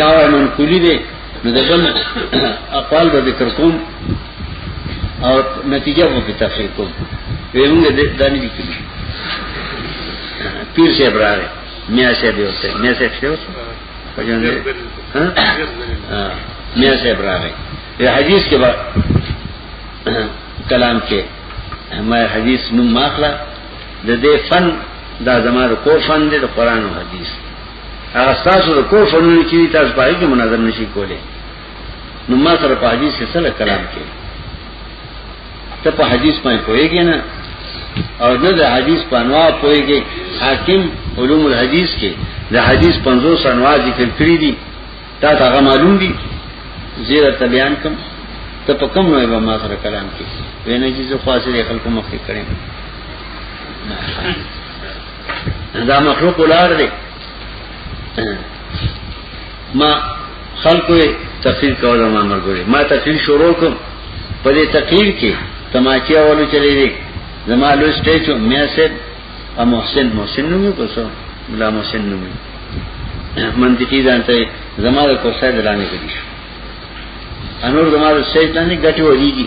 یا منقولی دی نو د بل اقوال به ذکر کوم او نتیجه به په تفصیل کوم ویمږ د دانی دي کړی پیر صاحب راغی میا صاحب یو څه میا صاحب شو پجن دی ها میا صاحب راغی یا حدیث کې با کلام کې ما حدیث نو ماخلا د دې فن دا زماره کو فن دی د قران او حدیث هغه تاسو د کور فنونه چې تاسو پای کې مناظره نشي کولای نو ما سره په حدیث کې سره کلام کې ته په حدیث باندې پوهیږي نه او نه د حدیث په انواع پوهیږي حاکم علوم الحدیث کې د حدیث 50 انواع ذکر کړی دي تا ته هغه معلوم دي زیره تبیان کوم ته په کوم نوې به ما سره کلام کې وینې چې زه خاصه خلکو مخکې کړم دا مخلوق ولار دی ما خلکو تقریر کوله ما مرګوري ما تقریر شروع کوم په دې تقریر کې تماچیا ولو چلی دی زما لوی سټیج مې سید ا محسن محسن نومي کوسو بلا محسن نومي منطقي ځانته زما د کوسه درانه کړی شو انور زما د سید باندې غټي وریږي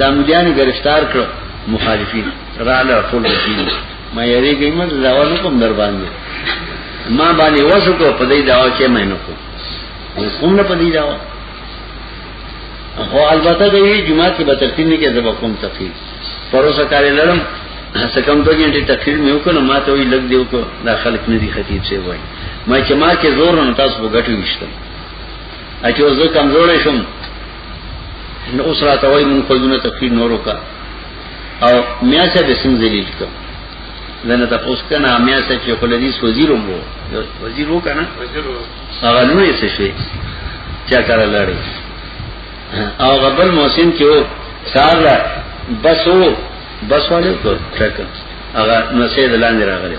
دا مليان گرفتار کړ مخالفین رااله ټول وکیل ما یری ګیم د داوالو کوم در باندې ما باندې وسو کو په دې داوا کې مې نو کو کوم نه په دې داوا خو البته د یوې جمعه کې به ترتیب نه کې زبا کوم تفصیل پروسه کاري لړم سکم دو گھنٹے تقریر میں ہوکو نا ما تو وی لگ دیو کو دا خلق ندی خطیب سے وای ما چې ما کې زور نه تاسو وګټو وشتم اچو زه کمزورې شوم نو اوس راته وای مونږ په دونه تفصیل نورو کا او میا صاحب سن ذلیل کا زنه تاسو کنه میا صاحب چې خپل دې وزیر وو وزیر وو کنه وزیر وو هغه نو یې څه شي چا کار لړی او غبل محسن کې وو سار لا بس وو بس والے کو ټرک هغه نو سید لاندې راغلی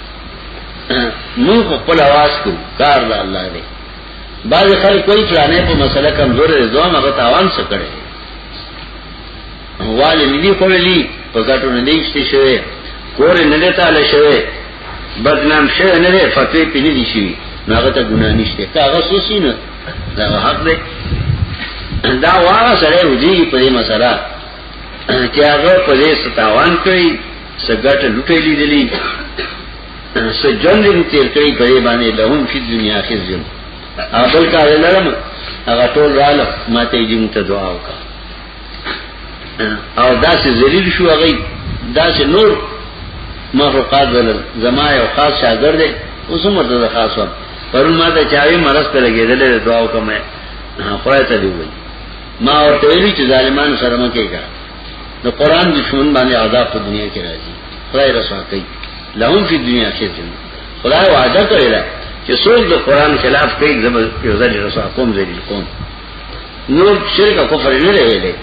مونږ په خپل आवाज کو کار د الله دی بعض خلک کوئی فلانه په مسله کمزور دي دوه هغه تاوان څه کړي والي ندي خولي په ګټو نه دي شته شوی کور نه دی تعالی شوی بدنام شوی نه دی فتوی پې نه دي شي هغه ته ګناه نشته هغه سوسی نه دا حق دی دا واره سره وځي په دې مسله چې هغه په دې ستاوان کوي سګټه لټې لیدلې سجن دې تیر کړی په دې باندې لهم فی دنیا کې ځم اول کا لرم هغه ټول رااله ماته دې مت دعا وکا او داسې ذلیل شو هغه داسې نور مخلوقات ول زما یو خاص شاګرد دی اوس هم ورته خاص و پرون ما ته چاوي مرز په لګېدل دعا وکم خدای ته دی وای ما ورته ویلي چې ظالمانو سره مکه کا نو قران دشمن باندې عذاب په دنیا کې راځي خدای رسوا کوي لهم فی دنیا کې ځنه خدای وعده کړی دا چې څوک د قران خلاف کوي زبر یو ځل رسوا کوم ذلیل کوم نور شرک او کفر نه لري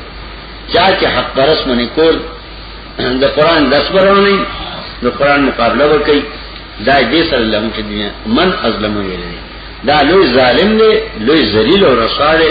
چا چې حق پرس منی کول د قران داس برونی د قران مقابله وکي دا دې سره لهم فی دنیا من ازلمو ویلې دا لوی ظالم دی لوی ذلیل او رسوا دی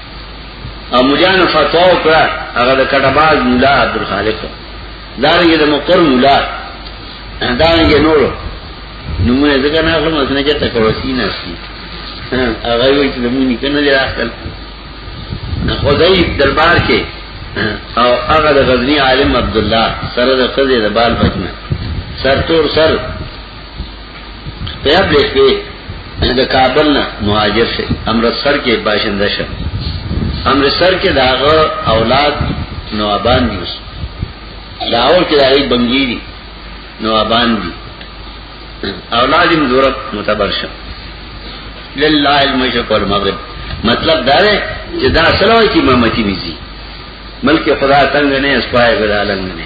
او مجانو فتوا وکړه هغه د کټباز مولا عبد الخالق دا یې د مقر مولا دا یې نورو نمونه ځکه نه خپل مسنه کې تکوسی نه شي هغه وی چې مونږ کنه لري اخل خدای دربار کې او هغه د غزنی عالم عبد الله سره د قضې د بال بچنه سر تور سر پیاب لیک کې د کابل نه مهاجر شي امرتسر کې باشنده شي امرتسر کې داغه اولاد نوابان دي لاهور کې داغي بنګي دي نوابان دي اولاد یې دورب متبر شي لله المشرق والمغرب مطلب دا دی چې دا سره چې امامتي نيزي ملک خدا تنگ نه اسپای غدا لنګ نه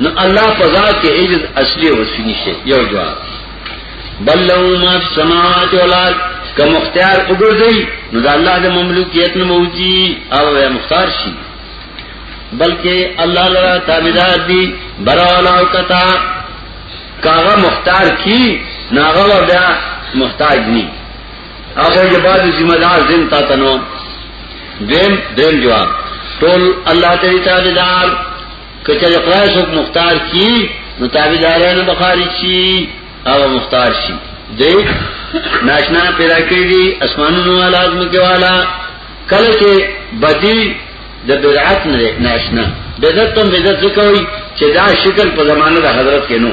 نو الله په ذات کې عجز اصلي او وصفي نشته یو جواب بل له ما سماوات ولاد که مختار وګرځي نو د الله د مملوکیت نه موجي او مختار شي بلکې الله لرا تابعدار دي برالا او کتا کاغه مختار کی ناغه بیا محتاج ني هغه کې بعد ذمہ دار زم تا تنو دیم دیم جواب ټول الله ته تعالی دار کچره خدای څوک مختار کی نو تابعدارانو بخاری شي او مختار شي دی ناشنا پیدا کړی دي اسمانونو والا ازم کې والا کله چې بدی د بدعت نه ناشنا بدعت تم بدعت کوي چې دا شکل په زمانه د حضرت کې نو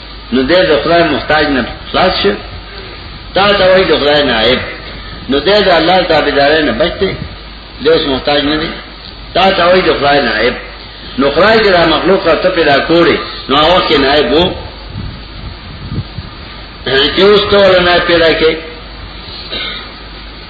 نو دې د خدای محتاج نه خلاص شي تا دا وایي د خدای نائب نو دې د الله تابعدار نه بچته دې اوس محتاج نه دي تا دا وایي د خدای نائب نو خدای دې را مخلوق ته پیدا کړي نو هغه کې نائب وو چې اوس ته ورنه پیدا کړي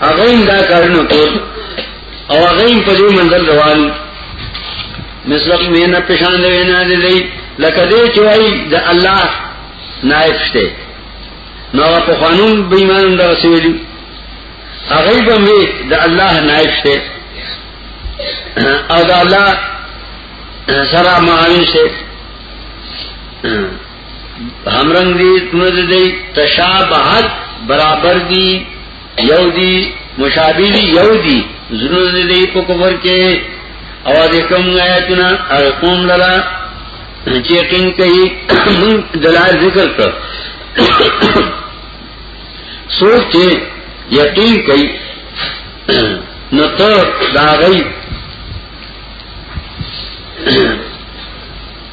هغه هم دا کارونه کول او هغه هم په دې منځل روان مثلق مینا پشان دی وینا دی دی لکه دې چې وای د الله نائب شته نو په قانون به ایمان در رسولي هغه به می د الله نائب شته او د الله سره معاون شته همرنګ دي تونه دي تشابهت برابر دي یو دي مشابه دي یو دي زړه دي په کفر کې او دې کوم آیتونه ارقوم لرا چې یقین کوي موږ دلار ذکر کړ سوچ چې یقین کوي نو ته دا غي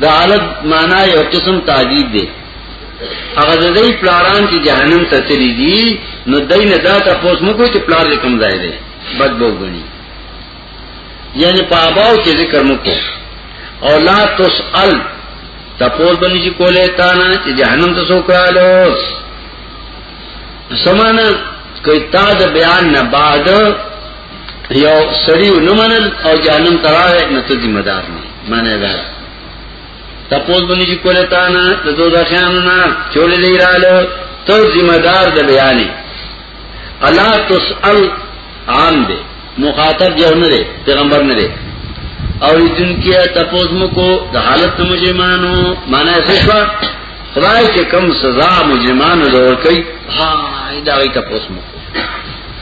دا عالت مانا یو قسم تعجیب دی هغه د دې پلاران چې جهنم ته تللی دي نو دای نه دا تاسو مو کوی چې پلار دې کم ځای دی بد بو غني یعنی پاباو چې ذکر مو کو او لا تسأل تپوس بنی چی کولے تانا چی جہنم تا سوکرالو سمانا کئی تا دا بیان نباد یو سړی ونمنل او جهنم تراغه نه ته ذمہ دار نه معنی دا تپوس باندې چې کوله تا نه د دوه ځخانو نه چولې دی رااله ته ذمہ دار د بیانې الا تسأل عام دی مخاطب یو نه دی پیغمبر نه دی او دن کیا تپوس مو کو د حالت مجرمانو معنی څه شو خدای چې کم سزا مجرمانو لور کوي ها دا غي تپوس مو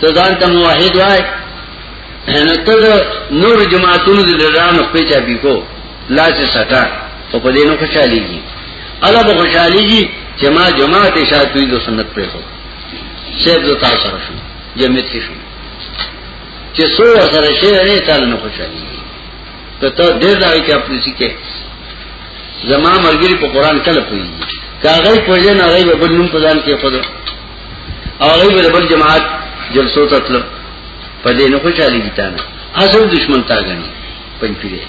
ته ځان ته موحد وای نو ته نور جماعتونو د لرانو په چا بیکو لا چې سټا او په دې نو خوشاليږي الله به خوشاليږي چې ما جماعت شاتوي د سنت په خو شیخ د تاسو سره شو جمعیت کې شو چې سو سره شي نه تعالی نو خوشاليږي ته ته ډېر دا کې خپل شي کې زما مرګري په قران کله پوي کاغذ پوي نه راي به بلنوم په ځان کې خود هغه به بل جماعت جلسو ته تل په دې نه خوشاله دي تا نه اصل دشمن تا غني پنځپیره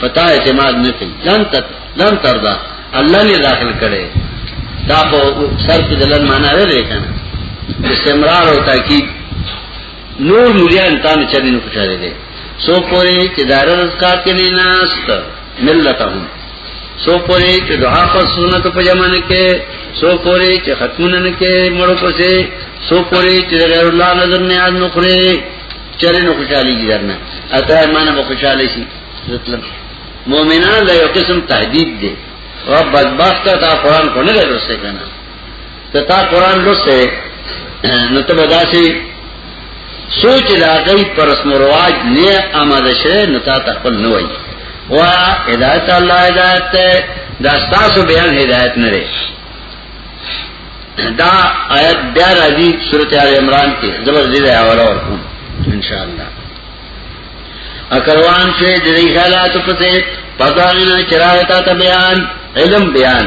پتا اعتماد نه کوي ځان ته ځان تردا الله نه داخل کړي دا په سر کې دلن معنا ویلې کنه استمرار او تاکید نور مليان تانو چرنی نو خوشاله دي سو پوری چې دار رزقات کې نه ناست ملتهم سو پوری چې دعا پر سنت په جمانه کې سو پوری چې ختمونه نه کې مړو پسې سو پوری چې غیر الله نظر نه یاد نخره چرې نو خوشالي دي درنه اته ایمان به خوشاله شي مطلب مؤمنان له یو قسم تهدید دي او بدبخت تا قرآن کو نه لرسته کنه ته تا قران لوسه نو ته بداسي سوچ دا غي پر اسم رواج نه آماده شې نو تا خپل نه وای وا هدایت الله هدایت ته دا تاسو بیان هدایت نه لري دا آیت بیا راځي سورته ال عمران کې زبر دې دا اور اور ان شاء الله اکروان سے دری خیالات پتے پتہ نہیں چراغتا تا بیان علم بیان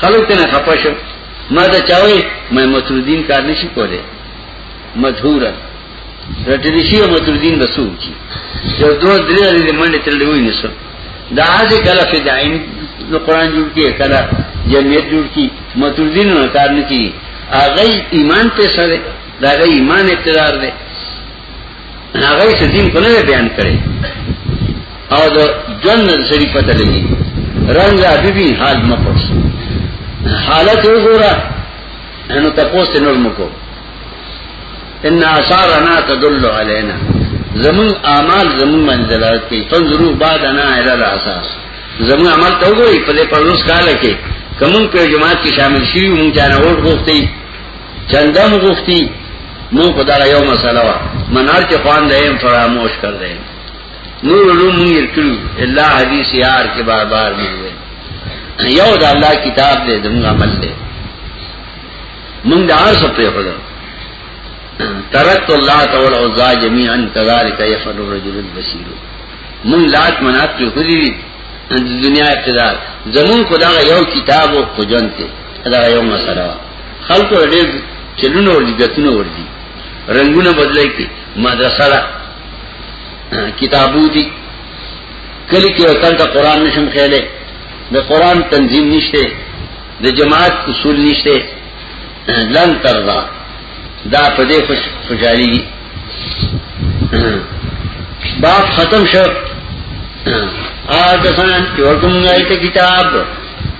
خلک ته نه خپه شو ما ته چاوي مې متردین کار نشي کوله مذهورا رټل شي او متردین رسول کی یو دوه درې لري منډه ترلې وای نه سو دا هغه کله فداین نو قران جوړ کی کله جمعیت جوړ کی متردین نه کار نه کی هغه ایمان ته سره دا ایمان اقتدار دی هغه یې دین په نه بیان کړي او د جن سری پته لګي رنګ حبیبي حال مپوس حالت وګوره نو تاسو نور مکو ان اثارنا تدل علينا زمون اعمال زمون منزلات کی تنظرو بعد انا الى الاثار زمون عمل ته وګورئ په دې پرلوس کال کې کوم په جماعت کې شامل شي مونږ جانور غوښتي چندم غفتی نو خدا را یو مسئلہ وا منار کے خوان دے فراموش کر دے نور علوم منیر کرو اللہ حدیث یار کے بار بار میں ہوئے یو دا اللہ کتاب دے دمگا مل دے منگ دا عرص پہ خدا ترکت اللہ تول عزا جمیعا کذالک یفر الرجل البصیر منگ لات منات پہ خودی دی دنیا اقتدار زمون خدا یو کتاب و خجن تے دا یو مسئلہ وا خلکو ډېر چلونه ورځي ګتونه ورځي رنگونه بدلای کی مدرسه را کتابو دي کلی کې وطن ته قران نشم خېله د قران تنظیم نشته د جماعت اصول نشته لن ترضا دا په دې خوش خوشالي باب ختم شو آ کسان چې ورکوم غایته کتاب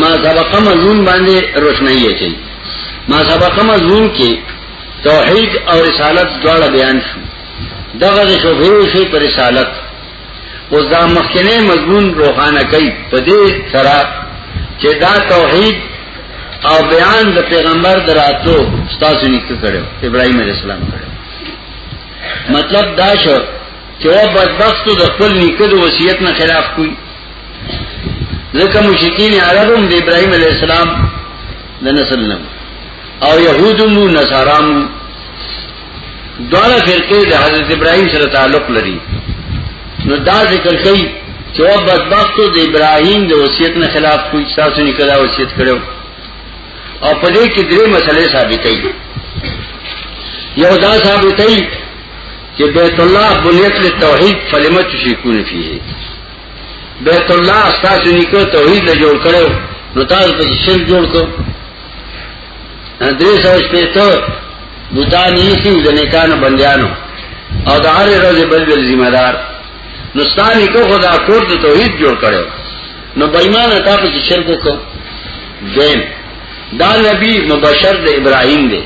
ما سبقه مضمون باندې روشنايي اچي ما سبقه مضمون کې توحید او رسالت دواړه بیان شو دغه شوبه شي پر رسالت او دا مخکنه مضمون روحانه کوي په دې سره چې دا توحید او بیان د پیغمبر دراتو ستاسو نیکه کړو ابراهيم عليه السلام کړو مطلب دا شو چې و بدبختو د خپل نیکه د وصیت نه خلاف کوي ځکه مشکین عرب هم د ابراهیم علی السلام د نسل نه او يهود مو نصارام دواړه فرقه د حضرت ابراهیم سره تعلق لري نو دا ذکر کوي چې او بدبختو د ابراهیم د وصیت نه خلاف کوئی تاسو نه کړه وصیت کړو او په دې کې درې مسلې ثابتې یو دا ثابتې چې بیت الله بنیت للتوحید فلمت شي کون فيه بیت الله تاسو نیکو توحید له جوړ کړو نو تاسو په شرک جوړ کړو درې سو شپې ته بوتان یې سیو د نیکانو بندیانو او د هر ورځ بل بل ذمہ دار نو ستاسو نیکو خدا کور ته توحید جوړ کړو نو بېمان تا په شرک وکړو دین دا نبی مبشر د ابراهیم دی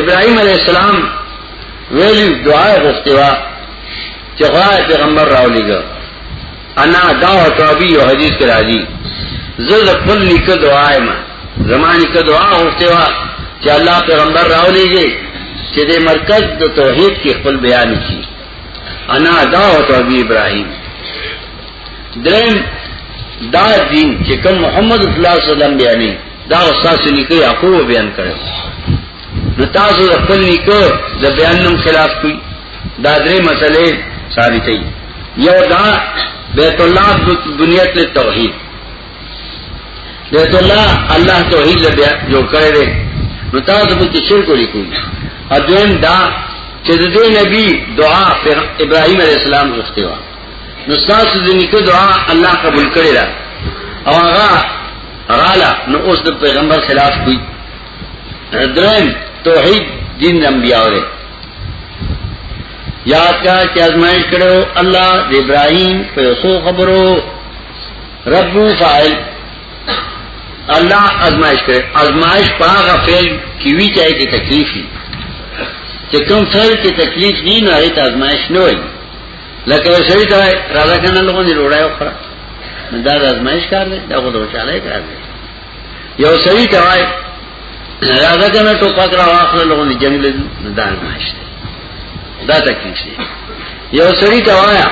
ابراهیم علیہ السلام ویلی دعا غوښتي وا چې غواړي پیغمبر راولېږه انا دا او توبی او حدیث کې راځي زه د خپل لیکه دعا ما زمانی که دعا غوښته وا چې الله پیغمبر راولېږي چې د مرکز د توحید کې خپل بیان کړي انا دا او توبی ابراهیم درم دا دین چې کوم محمد صلی الله علیه وسلم بیانې دا استاد لیکه یعقوب بیان کړو نو تاسو د خپل لیکو د بیان نوم خلاف کوي دا درې مسلې ثابتې یو دا بیت الله بنیت له توحید بیت الله الله توحید له جوړ کړی دی نو تاسو به شرک ولیکو اذن دا چې د دې نبی دعا پر ابراهیم علی السلام غوښته و نو تاسو دې نیکه دعا الله قبول کړی را او هغه رااله نو اوس د پیغمبر خلاف کوي درم توحید دین انبیاء دے یاد کا چې ازمایش کړو الله د ابراهیم په یوسو خبرو رب فاعل الله ازمایش کړي ازمایش په هغه فعل کې وی چاهي کې تکلیف وي چې کوم فعل کې تکلیف نه نه هیڅ ازمایش نه وي لکه شوی ته راځه کنه لغونی روړای وکړه دا ازمایش کار دی دا غوډو چاله کار دی یو سړی ته وای راځه کنه ټوپک را واخله لغونی جنگ له دان ماشته دا تکلیف دی یو سړی ته وای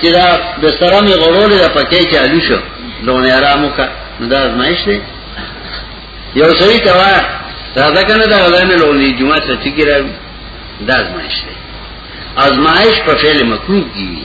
چې دا بستر مې غړولې د پکې چالو شو لغونی آرامو کا دا ازمایش دی یو سړی ته وای راځه کنه دا غلانه لغونی جمعه ته ټکی راوي دا ازمایش دی ازمایش په فعل مکروه کیږي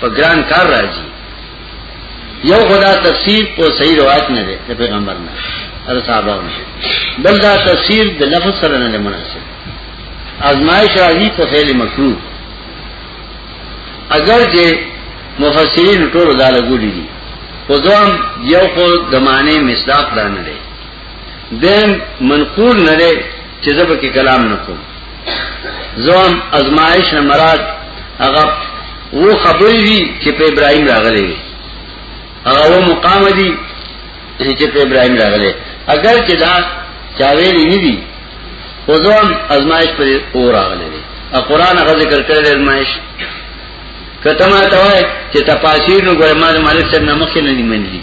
په ګران کار راځي یو خدا تفسیر په صحیح روایت نه ده د پیغمبر نه ار صحابه نه بل دا تفسیر د لفظ سره نه مناسب ازمایش راځي په فعل مکروه اگر چې مفسرین ټول دا لګولې دي خو ځوان یو خو د معنی مصداق دانه لري دیم منقول نه دی چې زه پکې کلام نه کوم زوم ازمایش نه مراد هغه و خبرې دي چې په ابراهيم راغلي دي هغه و مقام دي چې په ابراهيم راغلي اگر چې دا چاویلې نه دي او زوم ازمایش پر اور راغلي دي ا قران هغه ذکر کړل ازمایش کته ما ته وای چې تفاسیر نو ګورم ما مالک سره نمخ نه دي منلي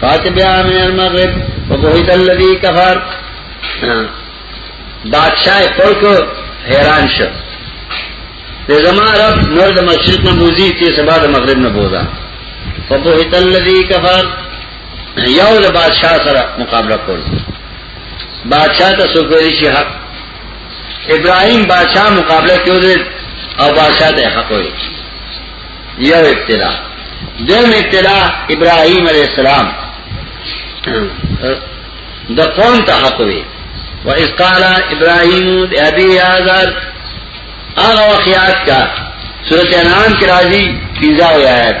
فاتبیا من المغرب وبهت الذی کفر بادشاہ پرک حیران شو ته زما رب نور د مشرق نه بوزي ته سبا د مغرب نه بوزا فبهت الذی کفر یو د بادشاہ سره مقابله کول بادشاہ ته سو کوي شي حق ابراهيم بادشاہ مقابله کوي او بادشاہ ته حق وي یو ابتلا دویم ابتلا ابراهیم علیہ السلام د قوم ته حق وی و اذ قال ابراهیم ابي آزر هغه واقعات کا سورۃ انعام کې راځي 15 آیات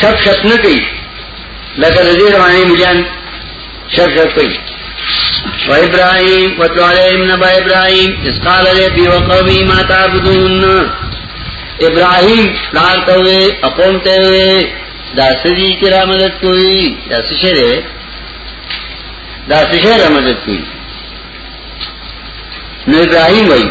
شک شک نه کوي لکه د دې رواني مليان شک شک کوي و ابراهيم وتعلم نبا ابراهيم اس قال له بي وقومي ما تعبدون ابراهيم لار ته وي اقوم ته وي دا سدي کرامت کوي دا څه شي ده دا څه شي رحمت کوي نو ابراهيم وایي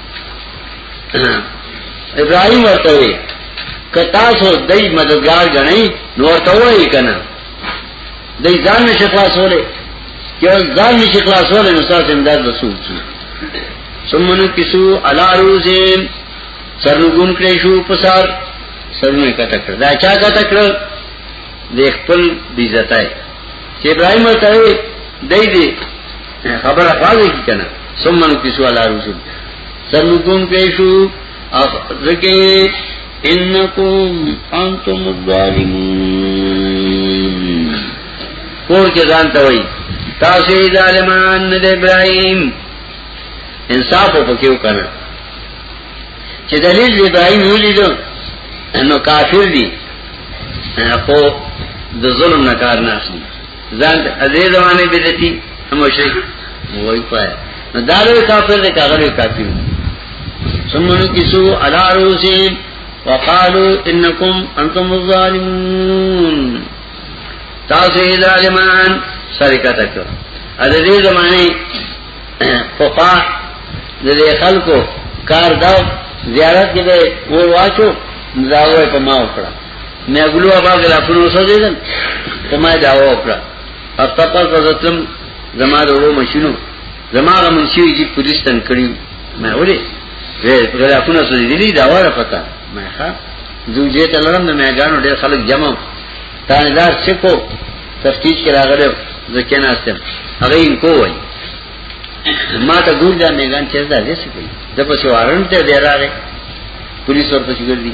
ابراهيم ورته وي کتا سو دای مددگار غنی نو ورته وای کنه دای ځان نشه خلاصوله چې ځان نشه خلاصوله نو ساته امداد رسول کی سمنو کیسو علا روزین سرنګون کړی شو پسار سرونه کته کړ دا چا کته کړ د خپل بیزتای چې ابراهيم ورته وي دای دې خبر اخوازی کی کنا سمنو کسو علا رسول سرنکون پیشو ذکر انکم انتم الظالمون کور کے زانتا ہوئی تاسو ظالمان ند ابراہیم انصاف او پکیو کنه چې دلیل ابراهیم ولیدو نو کافر دي خو د ظلم نه کار نه اخلي ځان دې زمانه بدعتي مشرک وای پای نو دا لوی کافر دی کاغه لوی کافر سمونو کیسو علا روسین وقالو انکم انتم الظالمون تاسو یې ظالمان سره کته کړ ا دې زمانه فقا دې خلکو کار دا زیارت کې ور واچو زاوې په ما وکړه مې غلو هغه غلافونو وسوځیدل ته ما دا وکړه هفته پس ورتلم زما د ورو ماشینو زما غو منشي چې پولیس تن کړی ما وړي زه غلافونه سوځیدلی دا وره پتا ما ښا دوی ته لرم نه مې غانو ډېر خلک جمع تانیدار سکو تفتیش کې راغله ځکه نه استم هغه یې کو وای ما ته ګور دا میدان چیرته دې سکو د په شوارن ته دی راغی پولیس ورپسې ګرځي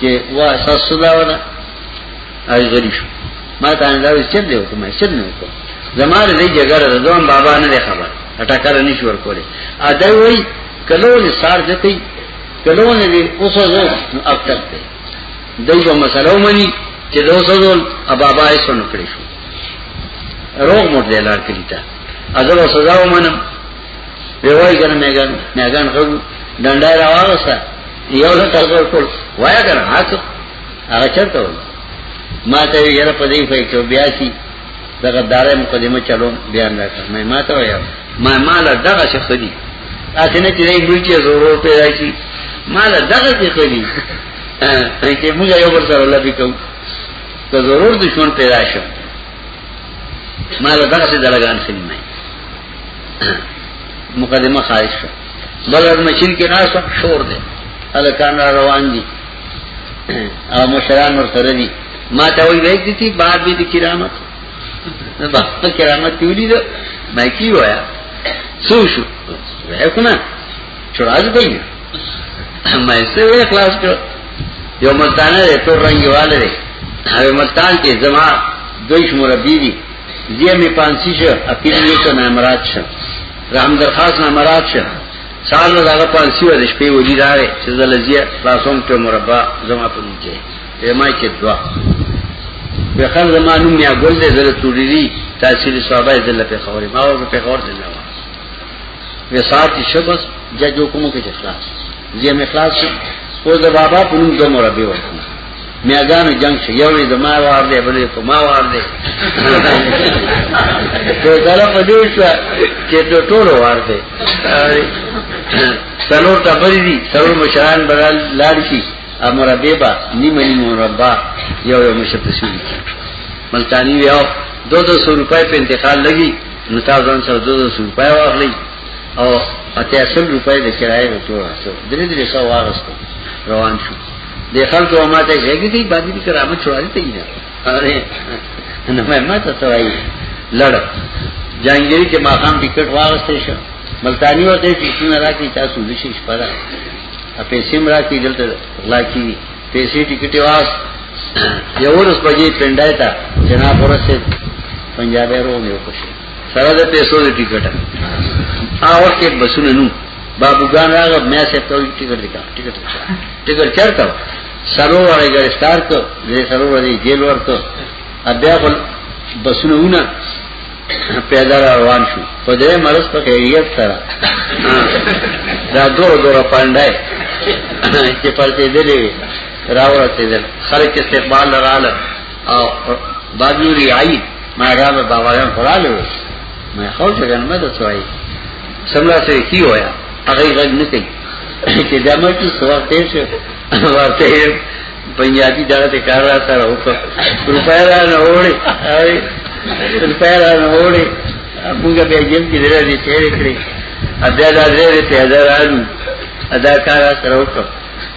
چې وا تاسو دا ونه اي غري شو ما ته دا وی چې دی وکم چې نه وکم زمار دې جګړه د دوم بابا نه خبر اټا کار نه شو ورکولې ا دا وی کلو نه سار دتی کلو نه دې اوس زو اب تک دی دغه مسلو مني چې دوه زول ابابا یې سن کړی شو روغ موټ دې لار کړی تا اذر سزا ومنم وی وای کنه میګان میګان خو ډنډای راوغسته یو نه تاسو ټول وایا کنه حق هغه چرته وایي ما ته یې په دې فای کې بیا شي دغه دارې مقدمه چلو بیان راکړ مې ما ته وایا ما مال دغه څه خدي اته نه چې دې ملکی زورو پیدا شي مال دغه څه خدي چې موږ یو بل سره لبي کوو که ضرور دشمن پیدا شو مال دغه څه دلګان خدي مې مقدمه خارج شو بلر مشین کې ناس شور دی الکان را روان دي او مشران ور سره دي ما ته وی وای دي چې بعد به کرامت نه بخت کرامت کیولې ده ما کی وایا سو شو وای کنه چوراز به نه ما یې سره خلاص کړ یو ملتان دی تور رنگي والے دی هغه ملتان کې زما دویش مربی دي زیه می پانسی شو اپیل یې ته نامرات شو زم د خاص نه مراد شه سال نه دغه پالسی و د شپې ودی راغې چې زلزیه خلاصوم ته مربع زما په نوم کې یما کې دوا به خل زمانو میا ګل دې زله توریری تحصیل صحابه زله په خبرې ما او په خبر دې نه و وسات شبس ججو کوم کې خلاص زی مې خلاص او د بابا په نوم د مربع وکړ میاګانو جنگ شي یو یې د ما وار دی بلې په ما وار دی ته سره په دې شو چې ته ټول وار دی سلور ته بری دي سلور مشران برال لاړ شي امر بیبا نیمه نیمه مربع یو یو مشر تشوي ملتانی یو دو دو سو روپے په انتقال لګي نو تاسو ځان سره دو دو سو روپے واخلي او اته اصل روپے د کرایې ورته ورسو درې درې سو واغستو روان شو د خلکو ما ته ځګی دی باندې دي کرامت شو دي نه اره نه مې ما ته سوای لړ جانګيري چې ما خام ټیکټ واغستې شو ملتانی ورته ټیکټونه راکې تاسو د شي شپه را پیسې مرا کې دلته لا کې پیسې ټیکټ واس یو ورځ بجې پندای تا جناب ورسه پنجابې ورو مې وکړ سره د پیسو د ټیکټ هغه وخت کې بسونه نو بابو ګان راغب مې سه ته ټیکټ دیکا ټیکټ ټیکټ چرته سرو وړي ګرفتار کو دې سرو وړي جیل ورته بیا خپل بسونه ونه پیدا روان شو په دې مرز په خیریت سره دا دوه دوه پاندای چې پرته دې راوړته دې خلک استقبال لراله او بابیوری عید ما غابه باوایان خوراله وس ما خو څنګه نه ده سوای سملا سره کی ویا هغه غږ نه کوي چې دا مې څه سوال ته شو ورته پنجابي دغه ته کار را سره وکړ روپیا را نه وړي روپیا را نه وړي موږ به جیم کې درې دې تیر کړې ادا دا درې ته هزار ادا کار را سره وکړ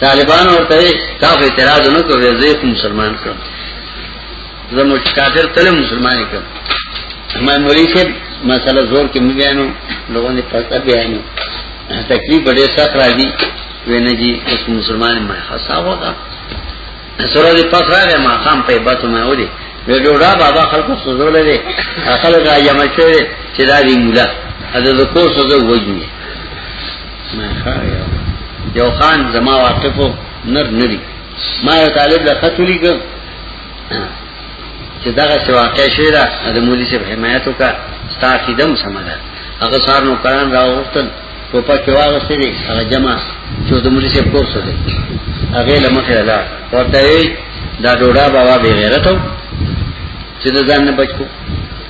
طالبان ورته تا په اعتراض نه کوي زه کوم مسلمان کړم زمو کافر تل مسلمان کړم ما مولوی سے مسله زور کې بیانو لوګوں نے پتا بیانو تکلیف بڑے سخت راځي وینه جی اس مسلمان ما خاصا وګا سره دې پخ راغې ما خام په باتو ما ودی وی ډوډا بابا خلکو سوزول دي خلک را یمه چې دا دی مولا اده د کو سوزو وځي ما خایا یو خان زما واقفو نر ندی ما یو طالب له خط ولیکو چې دا څه واقع شوی دا د مولوی صاحب حمایت وکړه ستا خدم سمدا هغه سار نو قران راوستل په پکې واغستې دي هغه جمع چې د مولوی صاحب کورس دی هغه لمخه لا ورته دا ډوډا بابا به غیرت چې ځان نه بچو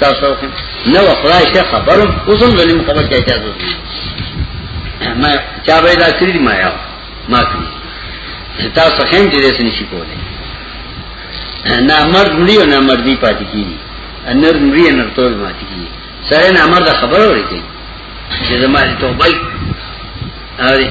تاسو نه وخلای شي خبرم اوسم غلیم خبر ته اجازه دي ما چا به دا کړی ما یا ما کړی تاسو هم دې سن شي کولای نه مرد مړی او نه مردی پاتې کیږي انر مړی انر تول ماتې کیږي سره نه مرد خبر اوري کوي چې زماري توبه اوري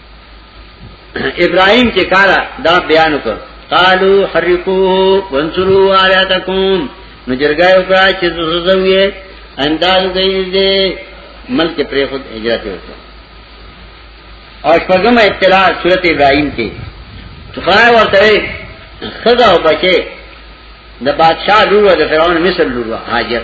ابراهيم چې کاله دا بیان وکړ قالو حرقوه وانصروا آلاتکم نو جرګای وکړه چې زوزوی انداز کوي دې ملک پر خود هجرت وکړه او شپږم اطلاع سورته ابراهيم کې خدای ورته خدا او بچي د بادشاہ لور د فرعون مصر لور هاجر